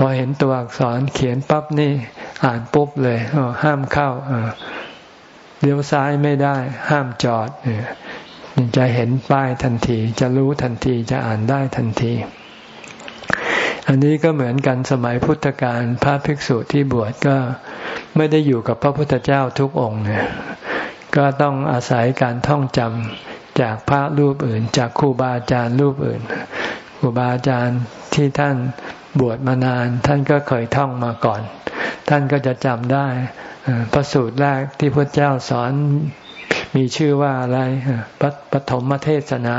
พอเห็นตัวอักษรเขียนปั๊บนี่อ่านปุ๊บเลยห้ามเข้าเลี้ยวซ้ายไม่ได้ ห้ามจอดจะเห็นป้ายทันที จะรู้ทันทีจะอ่านได้ทันที อันนี้ก็เหมือนกันสมัยพุทธกาลพระภิกษุที่บวชก็ไม่ได้อยู่กับพระพุทธเจ้าทุกองค์เนี่ยก็ต้องอาศัยการท่องจำจากพระรูปอื่น จากครูบาอาจารย์รูปอื่นครูบาอาจารย์ที่ท่าน บวชมานาน ท่านก็เคยท่องมาก่อน ท่านก็จะจำได้พระสูตรแรกที่พระเจ้าสอนมีชื่อว่าอะไรปฐมเทศนา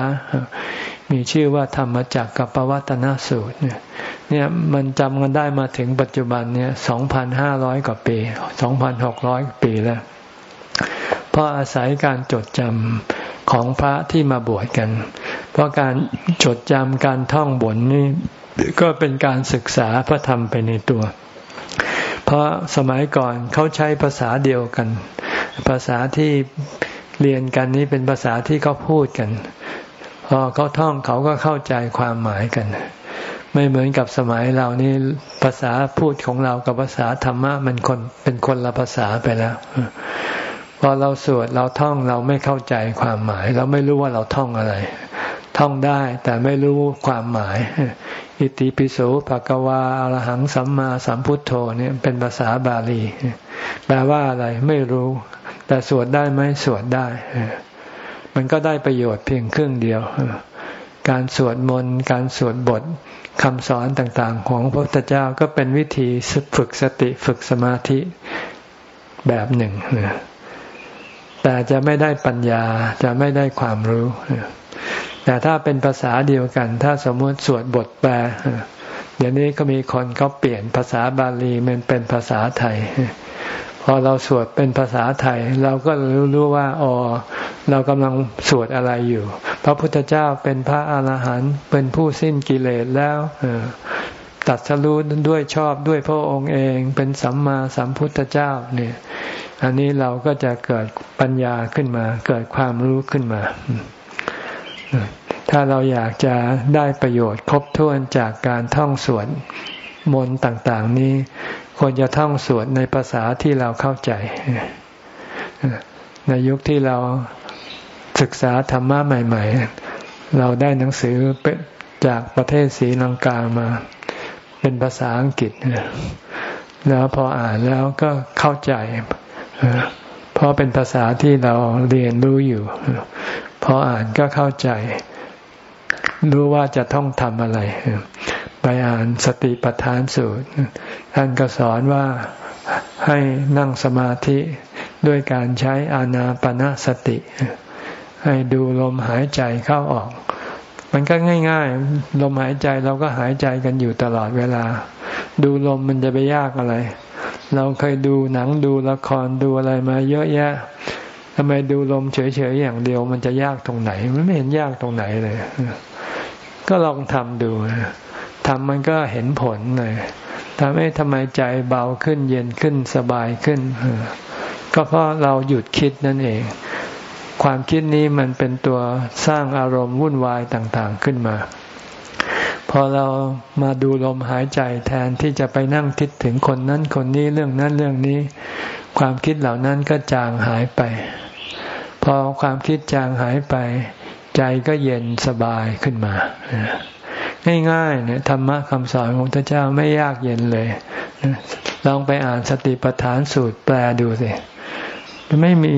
มีชื่อว่าธรรมจักรกับปวัตนสูตรเนี่ยมันจำกันได้มาถึงปัจจุบันเนี่ยสองพันห้าร้อยกว่าปีสองพันหกร้อยปีแล้ว เพราะอาศัยการจดจำของพระที่มาบวชกัน เพราะการจดจำการท่องบนนี่ ก็เป็นการศึกษาพระธรรมไปในตัว เพราะสมัยก่อนเขาใช้ภาษาเดียวกัน ภาษาที่เรียนกันนี้เป็นภาษาที่เขาพูดกันพอเขาท่องเขาก็เข้าใจความหมายกัน ไม่เหมือนกับสมัยเรานี่ภาษาพูดของเรากับภาษาธรรมะมันคนเป็นคนละภาษาไปแล้วพอเราสวดเราท่องเราไม่เข้าใจความหมาย เราไม่รู้ว่าเราท่องอะไร ท่องได้แต่ไม่รู้ความหมาย อิติปิโสภะกวาอรหังสัมมาสัมพุทโธเนี่ยเป็นภาษาบาลี แปลว่าอะไรไม่รู้ แต่สวดได้ไหมสวดได้ มันก็ได้ประโยชน์เพียงครึ่งเดียว การสวดมนต์การสวดบทคำสอนต่างๆ ของพระพุทธเจ้าก็เป็นวิธีฝึกสติฝึกสมาธิแบบหนึ่ง แต่จะไม่ได้ปัญญาจะไม่ได้ความรู้ แต่ถ้าเป็นภาษาเดียวกัน ถ้าสมมติสวดบทแปล เดี๋ยวนี้ก็มีคนเขาเปลี่ยนภาษาบาลีมันเป็นภาษาไทย พอเราสวดเป็นภาษาไทย เราก็รู้รู้ว่าอ๋อเรากำลังสวดอะไรอยู่ พระพุทธเจ้าเป็นพระอาหารหันต์เป็นผู้สิ้นกิเลสแล้วตัดสรู้ด้วยชอบด้วยพระองค์เองเป็นสัมมาสัมพุทธเจ้าเนี่ย อันนี้เราก็จะเกิดปัญญาขึ้นมา เกิดความรู้ขึ้นมา ถ้าเราอยากจะได้ประโยชน์ครบถ้วนจากการท่องสวดมนต์ต่างๆ นี้ ควรจะท่องสวดในภาษาที่เราเข้าใจ ในยุคที่เราศึกษาธรรมะใหม่ ๆ เราได้หนังสือจากประเทศศรีลังกามา เป็นภาษาอังกฤษ แล้วพออ่านแล้วก็เข้าใจเพราะเป็นภาษาที่เราเรียนรู้อยู่ พออ่านก็เข้าใจ รู้ว่าจะต้องทำอะไร ไปอ่านสติปัฏฐานสูตร ท่านก็สอนว่าให้นั่งสมาธิด้วยการใช้อานาปนาสติ ให้ดูลมหายใจเข้าออก มันก็ง่าย ๆ ลมหายใจเราก็หายใจกันอยู่ตลอดเวลา ดูลมมันจะไปยากอะไร เราเคยดูหนังดูละครดูอะไรมาเยอะแยะ ทำไมดูลมเฉยๆอย่างเดียว มันจะยากตรงไหน มันไม่เห็นยากตรงไหนเลย ก็ลองทำดูทำมันก็เห็นผลเลยทำให้ทำไมใจเบาขึ้นเย็นขึ้นสบายขึ้น ก็เพราะเราหยุดคิดนั่นเอง ความคิดนี้มันเป็นตัวสร้างอารมณ์วุ่นวายต่างๆขึ้นมา พอเรามาดูลมหายใจแทนที่จะไปนั่งคิดถึงคนนั้นคนนี้เรื่องนั้นเรื่องนี้ ความคิดเหล่านั้นก็จางหายไป พอความคิดจางหายไป ใจก็เย็นสบายขึ้นมา ง่ายๆเนี่ยธรรมะคำสอนของพระเจ้าไม่ยากเย็นเลยลองไปอ่านสติปัฏฐานสูตรแปลดูสิไม่มี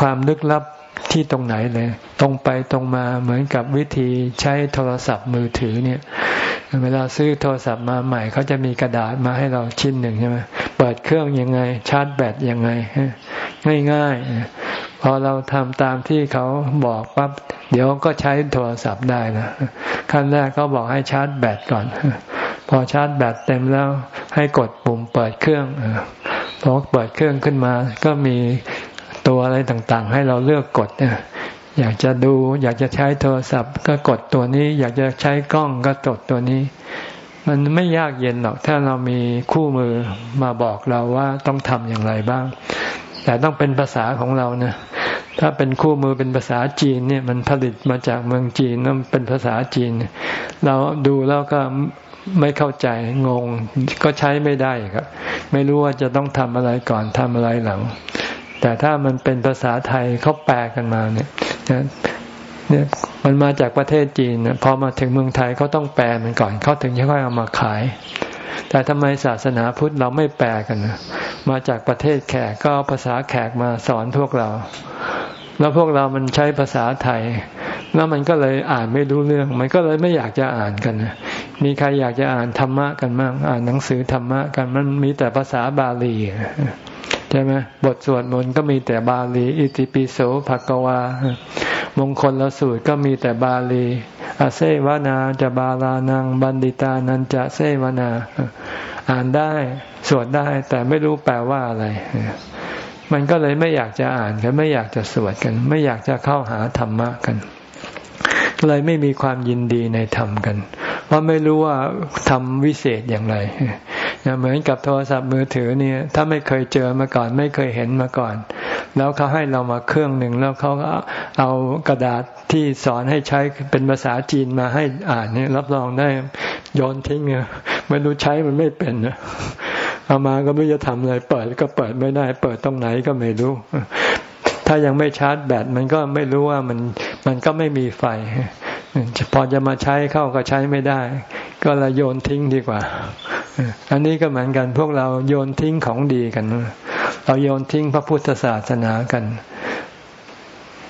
ความลึกลับที่ตรงไหนเลย ตรงไปตรงมาเหมือนกับวิธีใช้โทรศัพท์มือถือเนี่ยเวลาซื้อโทรศัพท์มาใหม่เขาจะมีกระดาษมาให้เราชิ้นหนึ่งใช่ไหมเปิดเครื่องยังไง ชาร์จแบตยังไง ง่ายๆ พอเราทำตามที่เขาบอกปั๊บเดี๋ยวก็ใช้โทรศัพท์ได้นะขั้นแรกเขาบอกให้ชาร์จแบตก่อน พอชาร์จแบตเต็มแล้ว ให้กดปุ่มเปิดเครื่องพอเปิดเครื่องขึ้นมา ก็มีตัวอะไรต่างๆ ให้เราเลือกกดเนี่ยอยากจะดูอยากจะใช้โทรศัพท์ ก็กดตัวนี้ อยากจะใช้กล้องก็กดตัวนี้ มันไม่ยากเย็นหรอกถ้าเรามีคู่มือมาบอกเราว่าต้องทำอย่างไรบ้าง แต่ต้องเป็นภาษาของเรานะถ้าเป็นคู่มือเป็นภาษาจีนเนี่ยมันผลิตมาจากเมืองจีนนั่นเป็นภาษาจีน เราดูแล้วก็ไม่เข้าใจงงก็ใช้ไม่ได้ครับ ไม่รู้ว่าจะต้องทำอะไรก่อนทำอะไรหลัง แต่ถ้ามันเป็นภาษาไทยเขาแปลกันมาเนี่ยเนี่ยมันมาจากประเทศจีนพอมาถึงเมืองไทยเขาต้องแปลมันก่อนเขาถึงจะค่อยเอามาขาย แต่ทำไมศาสนาพุทธเราไม่แปลกันมาจากประเทศแขกก็ภาษาแขกมาสอนพวกเรา แล้วพวกเรามันใช้ภาษาไทย แล้วมันก็เลยอ่านไม่รู้เรื่อง มันก็เลยไม่อยากจะอ่านกันมีใครอยากจะอ่านธรรมะกันบ้างอ่านหนังสือธรรมะกันมันมีแต่ภาษาบาลีใช่ไหมบทสวดมนต์ก็มีแต่บาลี อิติปิโสภะกวามงคลละสูตรก็มีแต่บาลี อาเซวนาจะบาลานังบันดิตานันจะเซวนา อ่านได้สวดได้แต่ไม่รู้แปลว่าอะไร มันก็เลยไม่อยากจะอ่านกันไม่อยากจะสวดกัน ไม่อยากจะเข้าหาธรรมะกัน เลยไม่มีความยินดีในธรรมกัน เพราะไม่รู้ว่าทำวิเศษอย่างไรเหมือนกับโทรศัพท์มือถือเนี่ย ถ้าไม่เคยเจอมาก่อน ไม่เคยเห็นมาก่อน แล้วเขาให้เรามาเครื่องหนึ่งแล้วเขาเอากระดาษที่สอนให้ใช้เป็นภาษาจีนมาให้อ่านเนี่ย รับรองได้โยนทิ้งเนี่ยไม่รู้ใช้มันไม่เป็นนะเอามาก็ไม่รู้จะทำอะไรเปิดก็เปิดไม่ได้ เปิดตรงไหนก็ไม่รู้ ถ้ายังไม่ชาร์จแบตมันก็ไม่รู้ว่ามันมันก็ไม่มีไฟ พอจะมาใช้เข้าก็ใช้ไม่ได้ ก็เลยโยนทิ้งดีกว่า อันนี้ก็เหมือนกันพวกเราโยนทิ้งของดีกัน เราโยนทิ้งพระพุทธศาสนากัน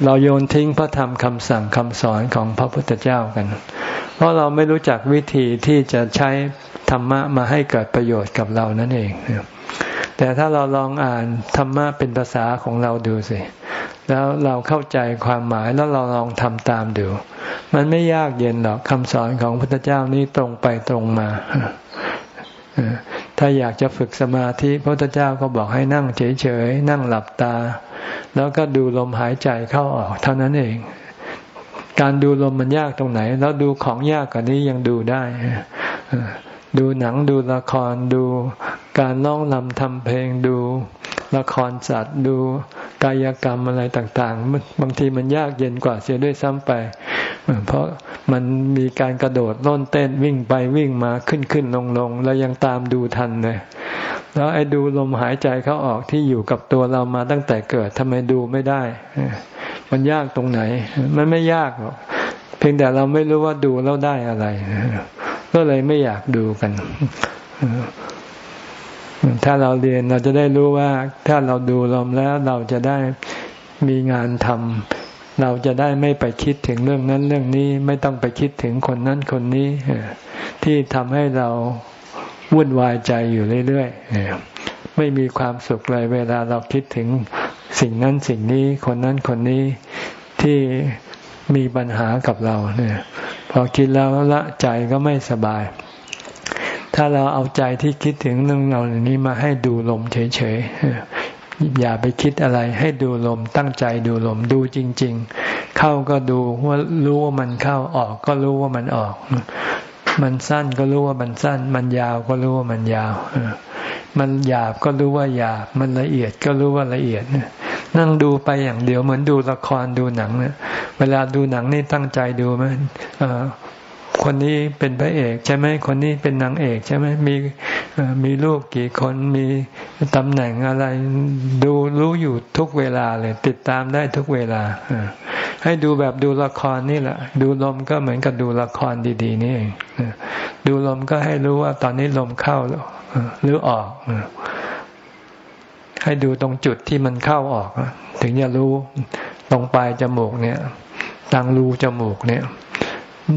เราโยนทิ้งพระธรรมคำสั่งคำสอนของพระพุทธเจ้ากัน เพราะเราไม่รู้จักวิธีที่จะใช้ธรรมะมาให้เกิดประโยชน์กับเรานั่นเอง แต่ถ้าเราลองอ่านธรรมะเป็นภาษาของเราดูสิ แล้วเราเข้าใจความหมายแล้วเราลองทำตามดู มันไม่ยากเย็นหรอกคำสอนของพระพุทธเจ้านี้ตรงไปตรงมาถ้าอยากจะฝึกสมาธิพระพุทธเจ้าก็บอกให้นั่งเฉยๆนั่งหลับตา แล้วก็ดูลมหายใจเข้าออกเท่านั้นเอง การดูลมมันยากตรงไหน แล้วดูของยากกว่านี้ยังดูได้ดูหนังดูละครดูการร้องนำทำเพลงดูละครสัตว์ดู กายกรรมอะไรต่างๆ บางทีมันยากเย็นกว่าเสียด้วยซ้ำไป เพราะมันมีการกระโดดโน่นเต้นวิ่งไปวิ่งมาขึ้นขึ้นลงลงแล้วยังตามดูทันเลยแล้วไอ้ดูลมหายใจเขาออกที่อยู่กับตัวเรามาตั้งแต่เกิดทำไมดูไม่ได้ มันยากตรงไหน มันไม่ยากหรอกเพียงแต่เราไม่รู้ว่าดูแล้วได้อะไรก็เลยไม่อยากดูกัน ถ้าเราเรียนเราจะได้รู้ว่า ถ้าเราดูลมแล้วเราจะได้มีงานทำเราจะได้ไม่ไปคิดถึงเรื่องนั้นเรื่องนี้ไม่ต้องไปคิดถึงคนนั้นคนนี้ที่ทำให้เราวุ่นวายใจอยู่เรื่อยๆไม่มีความสุขเลยเวลาเราคิดถึงสิ่งนั้นสิ่งนี้คนนั้นคนนี้ที่มีปัญหากับเราเนี่ยพอคิดแล้วละใจก็ไม่สบาย ถ้าเราเอาใจที่คิดถึงเรื่องเราอย่างนี้มาให้ดูลมเฉยๆอย่าไปคิดอะไร ให้ดูลมตั้งใจดูลมดูจริง ๆ เข้าก็ดูว่ารู้ว่ามันเข้าออกก็รู้ว่ามันออก มันสั้นก็รู้ว่ามันสั้น มันยาวก็รู้ว่ามันยาวมันหยาบก็รู้ว่าหยาบ มันละเอียดก็รู้ว่าละเอียดนั่งดูไปอย่างเดียวเหมือนดูละครดูหนังเนี่ยเวลาดูหนังนี่ตั้งใจดูไหม คนนี้เป็นพระเอกใช่ไหมคนนี้เป็นนางเอกใช่ไหมมีมีลูกกี่คนมีตำแหน่งอะไร ดูรู้อยู่ทุกเวลาเลย ติดตามได้ทุกเวลาให้ดูแบบดูละครนี่แหละ ดูลมก็เหมือนกับดูละครดีๆนี่เองดูลมก็ให้รู้ว่าตอนนี้ลมเข้าหรือออกให้ดูตรงจุดที่มันเข้าออก ถึงจะรู้ตรงปลายจมูกเนี่ยตังรูจมูกเนี่ย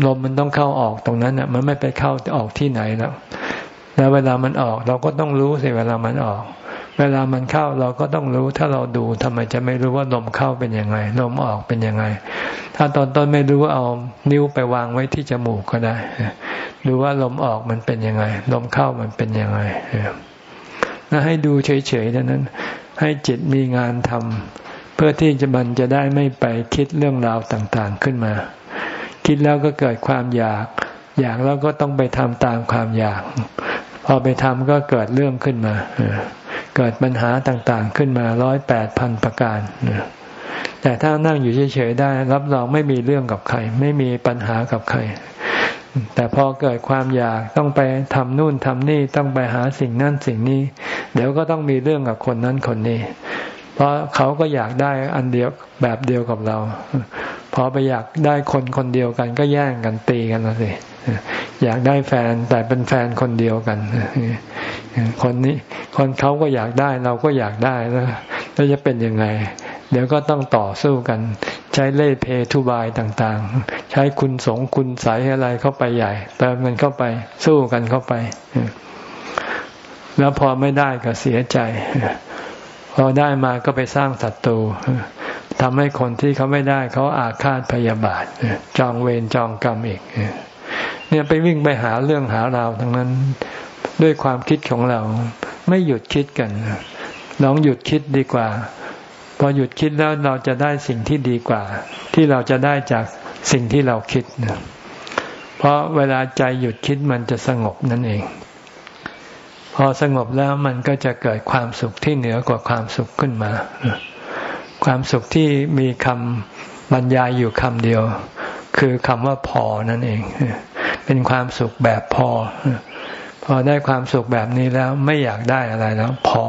ลมมันต้องเข้าออกตรงนั้นอะ มันไม่ไปเข้าออกที่ไหนแล้วแล้วเวลามันออกเราก็ต้องรู้สิเวลามันออก เวลามันเข้าเราก็ต้องรู้ ถ้าเราดูทำไมจะไม่รู้ว่าลมเข้าเป็นยังไง ลมออกเป็นยังไง ถ้าตอนต้นไม่รู้เอานิ้วไปวางไว้ที่จมูกก็ได้ดูว่าลมออกมันเป็นยังไง ลมเข้ามันเป็นยังไงแล้วให้ดูเฉยๆเท่านั้น ให้จิตมีงานทำเพื่อที่จะมันจะได้ไม่ไปคิดเรื่องราวต่างๆขึ้นมา คิดแล้วก็เกิดความอยาก อยากแล้วก็ต้องไปทำตามความอยาก พอไปทำก็เกิดเรื่องขึ้นมาเกิดปัญหาต่างๆขึ้นมาร้อยแปดพันประการแต่ถ้านั่งอยู่เฉยๆได้ รับรองไม่มีเรื่องกับใคร ไม่มีปัญหากับใคร แต่พอเกิดความอยากต้องไปทำนู่นทำนี่ต้องไปหาสิ่งนั่นสิ่งนี้ เดี๋ยวก็ต้องมีเรื่องกับคนนั้นคนนี้ เพราะเขาก็อยากได้อันเดียวแบบเดียวกับเรา พอไปอยากได้คนคนเดียวกัน ก็แย่งกันตีกันแล้วสิอยากได้แฟนแต่เป็นแฟนคนเดียวกันคนนี้คนเขาก็อยากได้เราก็อยากได้แล้วแล้วจะเป็นยังไง เดี๋ยวก็ต้องต่อสู้กัน ใช้เล่เพทุบายต่างๆ ใช้คุณสงคุณใสอะไรเข้าไปใหญ่เติมเงินเข้าไปสู้กันเข้าไปแล้วพอไม่ได้ก็เสียใจ พอได้มาก็ไปสร้างศัตรู ทำให้คนที่เขาไม่ได้เขาอาฆาตพยาบาทจองเวรจองกรรมอีกเนี่ยไปวิ่งไปหาเรื่องหาราวทั้งนั้น ด้วยความคิดของเราไม่หยุดคิดกันลองหยุดคิดดีกว่า พอหยุดคิดแล้วเราจะได้สิ่งที่ดีกว่า ที่เราจะได้จากสิ่งที่เราคิดเพราะเวลาใจหยุดคิดมันจะสงบนั่นเอง พอสงบแล้วมันก็จะเกิดความสุขที่เหนือกว่าความสุขขึ้นมา ความสุขที่มีคำบรรยายอยู่คำเดียว คือคำว่าพอนั่นเอง เป็นความสุขแบบพอ พอได้ความสุขแบบนี้แล้วไม่อยากได้อะไรแล้ว พอ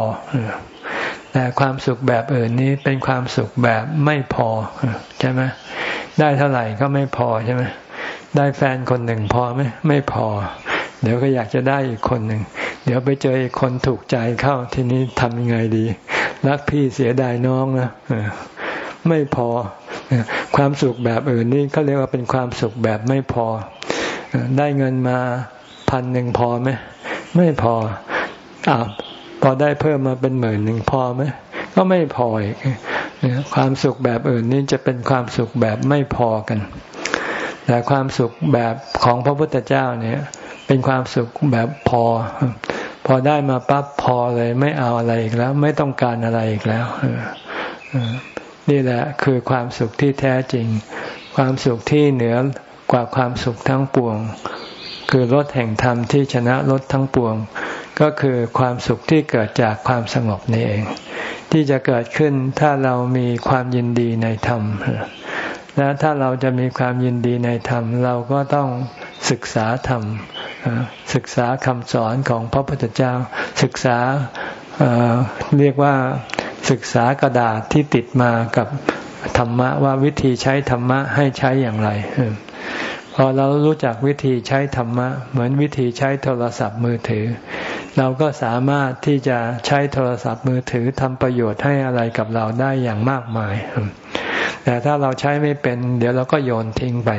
แต่ความสุขแบบอื่นนี้เป็นความสุขแบบไม่พอใช่ไหมได้เท่าไหร่ก็ไม่พอใช่ไหมได้แฟนคนหนึ่งพอไหมไม่พอ เดี๋ยวก็อยากจะได้อีกคนหนึ่ง เดี๋ยวไปเจออีกคนถูกใจเข้า ทีนี้ทำยังไงดี รักพี่เสียดายน้องนะไม่พอ ความสุขแบบอื่นนี่เขาเรียกว่าเป็นความสุขแบบไม่พอ ได้เงินมาพันหนึ่งพอไหมไม่พออ่าพอได้เพิ่มมาเป็นหมื่นหนึ่งพอไหมก็ไม่พออีกความสุขแบบอื่นนี่จะเป็นความสุขแบบไม่พอกัน แต่ความสุขแบบของพระพุทธเจ้าเนี่ย เป็นความสุขแบบพอ พอได้มาปั๊บพอเลย ไม่เอาอะไรอีกแล้ว ไม่ต้องการอะไรอีกแล้วนี่แหละคือความสุขที่แท้จริง ความสุขที่เหนือกว่าความสุขทั้งปวง คือรถแห่งธรรมที่ชนะรถทั้งปวง ก็คือความสุขที่เกิดจากความสงบนี่เอง ที่จะเกิดขึ้นถ้าเรามีความยินดีในธรรม และถ้าเราจะมีความยินดีในธรรม เราก็ต้องศึกษาธรรม ศึกษาคำสอนของพระพุทธเจ้า ศึกษาเรียกว่าศึกษากระดาษที่ติดมากับธรรมะว่าวิธีใช้ธรรมะให้ใช้อย่างไรพอเรารู้จักวิธีใช้ธรรมะ เหมือนวิธีใช้โทรศัพท์มือถือ เราก็สามารถที่จะใช้โทรศัพท์มือถือทำประโยชน์ให้อะไรกับเราได้อย่างมากมาย แต่ถ้าเราใช้ไม่เป็น เดี๋ยวเราก็โยนทิ้งไป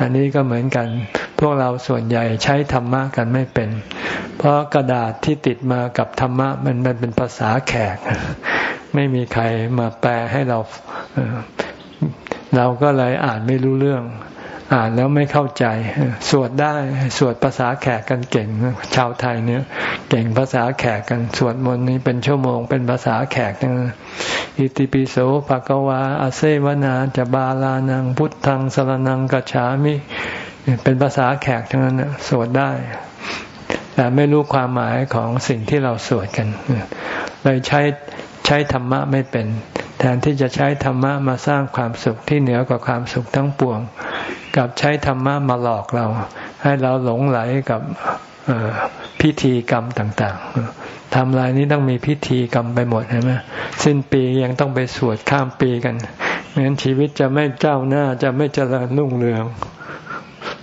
อันนี้ก็เหมือนกัน พวกเราส่วนใหญ่ใช้ธรรมะกันไม่เป็น เพราะกระดาษที่ติดมากับธรรมะมันมันเป็นภาษาแขก ไม่มีใครมาแปลให้เรา เราก็เลยอ่านไม่รู้เรื่อง อ่านแล้วไม่เข้าใจ สวดได้สวดภาษาแขกกันเก่ง ชาวไทยเนี่ย เก่งภาษาแขกกันสวดมนต์นี้เป็นชั่วโมงเป็นภาษาแขกนะอิติปิโสภะกวาอาเซวนาจะบาลานังพุทธังสรนังกัจฉามิเป็นภาษาแขกทั้งนั้นสวดได้ แต่ไม่รู้ความหมายของสิ่งที่เราสวดกันเลยใช้ใช้ธรรมะไม่เป็น แทนที่จะใช้ธรรมะมาสร้างความสุขที่เหนือกว่าความสุขทั้งปวง กับใช้ธรรมะมาหลอกเรา ให้เราหลงไหลกับพิธีกรรมต่างๆทำลายนี้ต้องมีพิธีกรรมไปหมดใช่ไหมสิ้นปียังต้องไปสวดข้ามปีกันงั้นชีวิตจะไม่เจ้าหน้าจะไม่เจริญรุ่งเรือง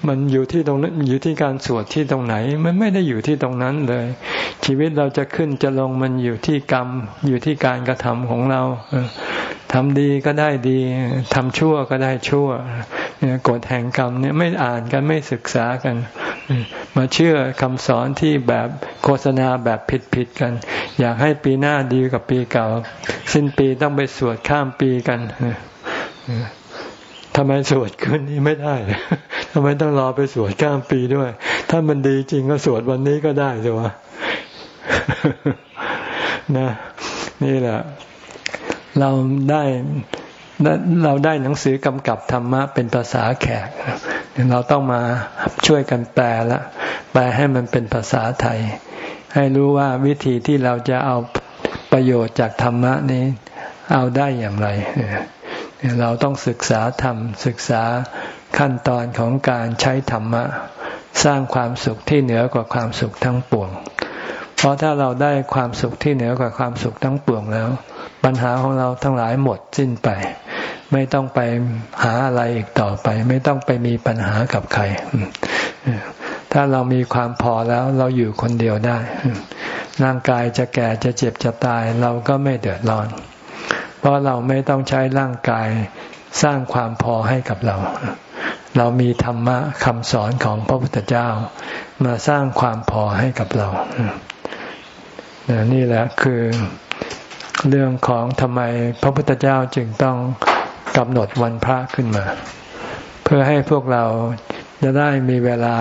มันอยู่ที่ตรงนั้นอยู่ที่การสวดที่ตรงไหน มันไม่ได้อยู่ที่ตรงนั้นเลย ชีวิตเราจะขึ้นจะลงมันอยู่ที่กรรม อยู่ที่การกระทำของเราทำดีก็ได้ดีทำชั่วก็ได้ชั่วกฎแห่งกรรมเนี่ยไม่อ่านกันไม่ศึกษากัน มาเชื่อคำสอนที่แบบโฆษณาแบบผิดๆกัน อยากให้ปีหน้าดีกับปีเก่า สิ้นปีต้องไปสวดข้ามปีกัน ทำไมสวดคืนนี้ไม่ได้ทำไมต้องรอไปสวดข้ามปีด้วย ถ้ามันดีจริงก็สวดวันนี้ก็ได้ใช่ไหมนะ นี่แหละ เราได้เราได้หนังสือกำกับธรรมะเป็นภาษาแขก เราต้องมาช่วยกันแปลละ แปลให้มันเป็นภาษาไทย ให้รู้ว่าวิธีที่เราจะเอาประโยชน์จากธรรมะนี้ เอาได้อย่างไร เราต้องศึกษาธรรม ศึกษาขั้นตอนของการใช้ธรรมะ สร้างความสุขที่เหนือกว่าความสุขทั้งปวง เพราะถ้าเราได้ความสุขที่เหนือกว่าความสุขทั้งปวงแล้ว ปัญหาของเราทั้งหลายหมดสิ้นไป ไม่ต้องไปหาอะไรอีกต่อไป ไม่ต้องไปมีปัญหากับใคร ถ้าเรามีความพอแล้วเราอยู่คนเดียวได้ ร่างกายจะแก่จะเจ็บจะตายเราก็ไม่เดือดร้อน เพราะเราไม่ต้องใช้ร่างกายสร้างความพอให้กับเรา เรามีธรรมะคำสอนของพระพุทธเจ้า มาสร้างความพอให้กับเรา นี่แหละคือเรื่องของทำไมพระพุทธเจ้าจึงต้องกำหนดวันพระขึ้นมา เพื่อให้พวกเราจะได้มีเวลา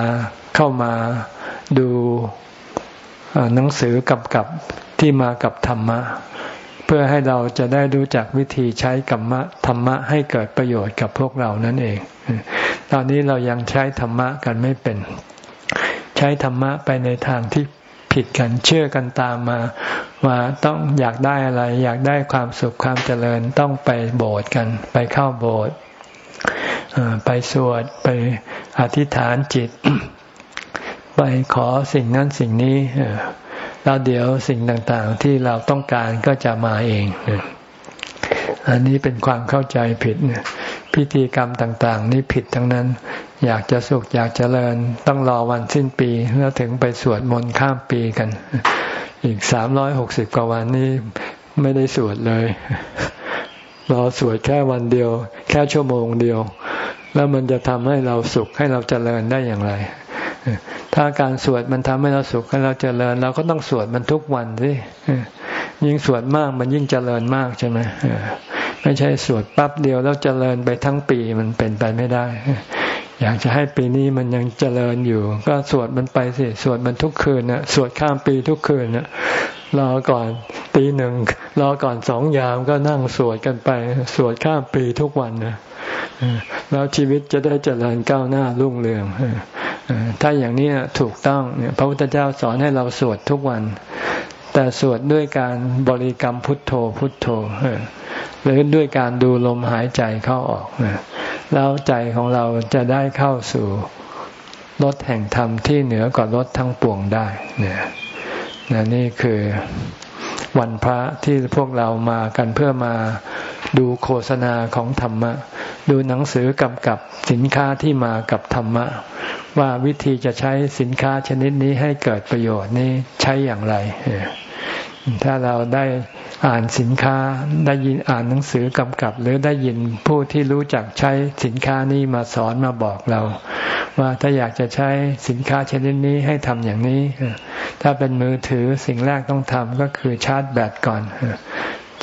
เข้ามาดูหนังสือกำกับที่มากับธรรมะ เพื่อให้เราจะได้รู้จักวิธีใช้กรรมะธรรมะให้เกิดประโยชน์กับพวกเรานั่นเอง ตอนนี้เรายังใช้ธรรมะกันไม่เป็น ใช้ธรรมะไปในทางที่ผิดกันเชื่อกันตามมาว่าต้องอยากได้อะไร อยากได้ความสุขความเจริญต้องไปโบสถ์กัน ไปเข้าโบสถ์ไปสวดไปอธิษฐานจิต ไปขอสิ่งนั้นสิ่งนี้ แล้วเดี๋ยวสิ่งต่างๆ ที่เราต้องการก็จะมาเอง อันนี้เป็นความเข้าใจผิด พิธีกรรมต่างๆ นี่ผิดทั้งนั้น อยากจะสุขอยากจเจริญ ต้องรอวันสิ้นปี แล้วถึงไปสวดมนต์ข้ามปีกัน อีกสามร้อยหกสิบกว่าวันนี้ไม่ได้สวดเลยรอสวดแค่วันเดียว แค่ชั่วโมงเดียว แล้วมันจะทำให้เราสุขให้เราเจริญได้อย่างไร ถ้าการสวดมันทำให้เราสุขให้เราเจริญ เราก็ต้องสวดมันทุกวันสิยิ่งสวดมากมันยิ่งเจริญมากใช่ไหมไม่ใช่สวดปั๊บเดียวแล้วเจริญไปทั้งปีมันเป็นไปไม่ได้ อยากจะให้ปีนี้มันยังเจริญอยู่ ก็สวดมันไปสิสวดมันทุกคืนนะสวดข้ามปีทุกคืนนะรอก่อนปีหนึ่งรอก่อนสองยามก็นั่งสวดกันไป สวดข้ามปีทุกวันนะแล้วชีวิตจะได้เจริญก้าวหน้ารุ่งเรืองถ้าอย่างนี้ถูกต้องพระพุทธเจ้าสอนให้เราสวดทุกวัน แต่สวดด้วยการบริกรรมพุทโธพุทโธหรือด้วยการดูลมหายใจเข้าออกแล้วใจของเราจะได้เข้าสู่รถแห่งธรรมที่เหนือกว่ารถทั้งปวงได้เนี่ยนี่คือ วันพระที่พวกเรามากันเพื่อมาดูโฆษณาของธรรมะ ดูหนังสือกำกับสินค้าที่มากับธรรมะ ว่าวิธีจะใช้สินค้าชนิดนี้ให้เกิดประโยชน์นี้ใช้อย่างไร ถ้าเราได้อ่านสินค้าได้ยินอ่านหนังสือกำกับ หรือได้ยินผู้ที่รู้จักใช้สินค้านี้มาสอนมาบอกเรา ว่าถ้าอยากจะใช้สินค้าชนิดนี้ให้ทำอย่างนี้ ถ้าเป็นมือถือสิ่งแรกต้องทำก็คือชาร์จแบตก่อน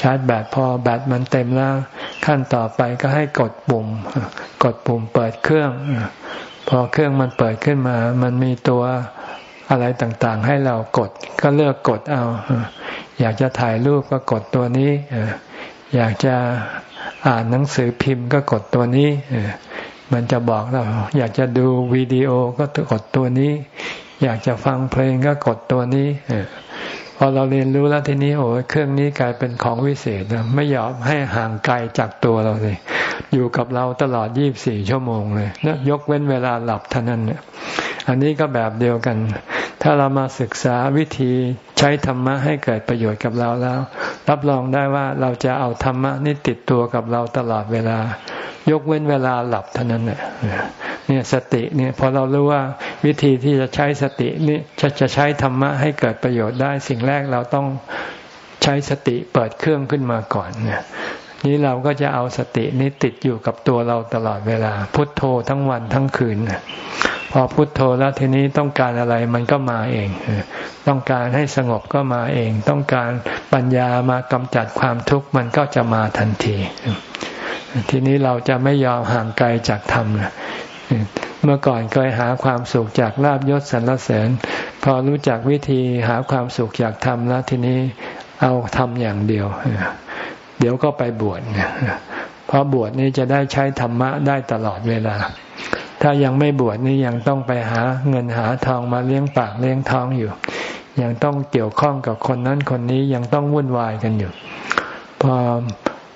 ชาร์จแบตพอแบตมันเต็มแล้ว ขั้นต่อไปก็ให้กดปุ่ม กดปุ่มเปิดเครื่อง พอเครื่องมันเปิดขึ้นมา มันมีตัว อะไรต่างๆ ให้เรากดก็เลือกกดเอา อยากจะถ่ายรูปก็กดตัวนี้ อยากจะอ่านหนังสือพิมพ์ก็กดตัวนี้ มันจะบอกเรา อยากจะดูวิดีโอก็กดตัวนี้ อยากจะฟังเพลงก็กดตัวนี้พอเราเรียนรู้แล้วทีนี้โอ้เครื่องนี้กลายเป็นของวิเศษนะไม่ยอมให้ห่างไกลจากตัวเราเลย อยู่กับเราตลอดยี่บสี่ชั่วโมงเลยนะยกเว้นเวลาหลับเท่านั้นเนี่ยอันนี้ก็แบบเดียวกัน ถ้าเรามาศึกษาวิธีใช้ธรรมะให้เกิดประโยชน์กับเราแล้ว รับรองได้ว่าเราจะเอาธรรมะนี่ติดตัวกับเราตลอดเวลา ยกเว้นเวลาหลับเท่านั้นเนี่ยเนี่ยสติเนี่ยพอเรารู้ว่าวิธีที่จะใช้สตินี่จะจะใช้ธรรมะให้เกิดประโยชน์ได้ สิ่งแรกเราต้องใช้สติเปิดเครื่องขึ้นมาก่อนเนี่ย นี้เราก็จะเอาสตินี้ติดอยู่กับตัวเราตลอดเวลา พุทโธทั้งวันทั้งคืนพอพุทโธแล้วทีนี้ต้องการอะไรมันก็มาเอง ต้องการให้สงบก็มาเอง ต้องการปัญญามากำจัดความทุกข์มันก็จะมาทันที ทีนี้เราจะไม่ยอมห่างไกลจากธรรมเมื่อก่อนเคยหาความสุขจากลาบยศสรรเสริญ พอรู้จักวิธีหาความสุขจากธรรมแล้วทีนี้เอาทำอย่างเดียว เดี๋ยวก็ไปบวชเพราะบวชนี้จะได้ใช้ธรรมะได้ตลอดเวลา ถ้ายังไม่บวชนี่ยังต้องไปหาเงินหาทองมาเลี้ยงปากเลี้ยงท้องอยู่ ยังต้องเกี่ยวข้องกับคนนั้นคนนี้ยังต้องวุ่นวายกันอยู่ พอ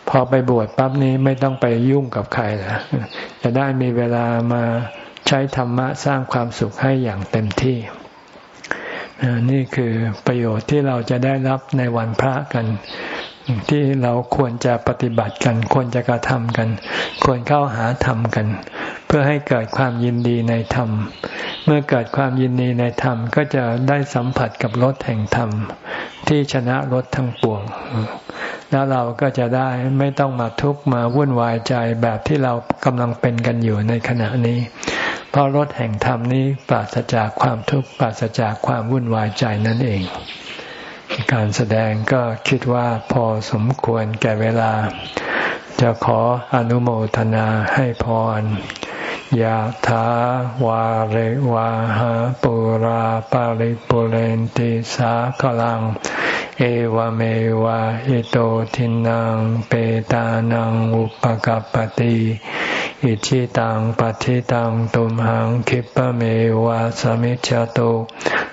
พอไปบวชปั๊บนี้ไม่ต้องไปยุ่งกับใครแล้วจะได้มีเวลามาใช้ธรรมะสร้างความสุขให้อย่างเต็มที่นี่คือประโยชน์ที่เราจะได้รับในวันพระกัน ที่เราควรจะปฏิบัติกัน ควรจะกระทำกัน ควรเข้าหาธรรมกัน เพื่อให้เกิดความยินดีในธรรม เมื่อเกิดความยินดีในธรรมก็จะได้สัมผัสกับรสแห่งธรรม ที่ชนะรสทั้งปวง แล้วเราก็จะได้ไม่ต้องมาทุกข์มาวุ่นวายใจแบบที่เรากำลังเป็นกันอยู่ในขณะนี้ เพราะรถแห่งธรรมนี้ปราศจากความทุกข์ปราศจากความวุ่นวายใจนั่นเอง การแสดงก็คิดว่าพอสมควรแก่เวลา จะขออนุโมทนาให้พรยะถาวาริวาหาปุราปาริปุเรนติสากลัง เอวเมวะอิโตทินังเปตานังอุปกัปติอิชิตังปฏิตังตุมหังคิปะเมวะสมิจจตุ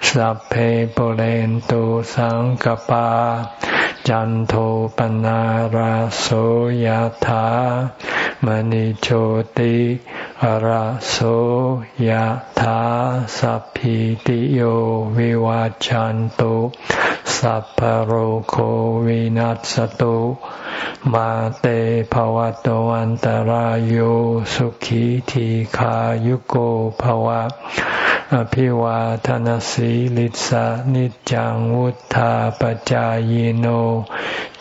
สัพเพปเรนตุสังกปา จันโทปนาราโสยธามณิโชติ ราโสยธาสัพพิติโยวิวาจันตุสัพพโรโควินัสตุมาเตภวัตวันตารโยสุขีทีขายุโกภวะ อภิวาทนสีลิสานิจังวุธาปจายโน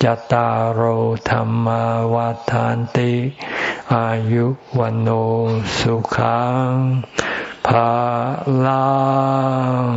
จตารโหธรรมวาทานติ อายุวันโอสุขังภาลัง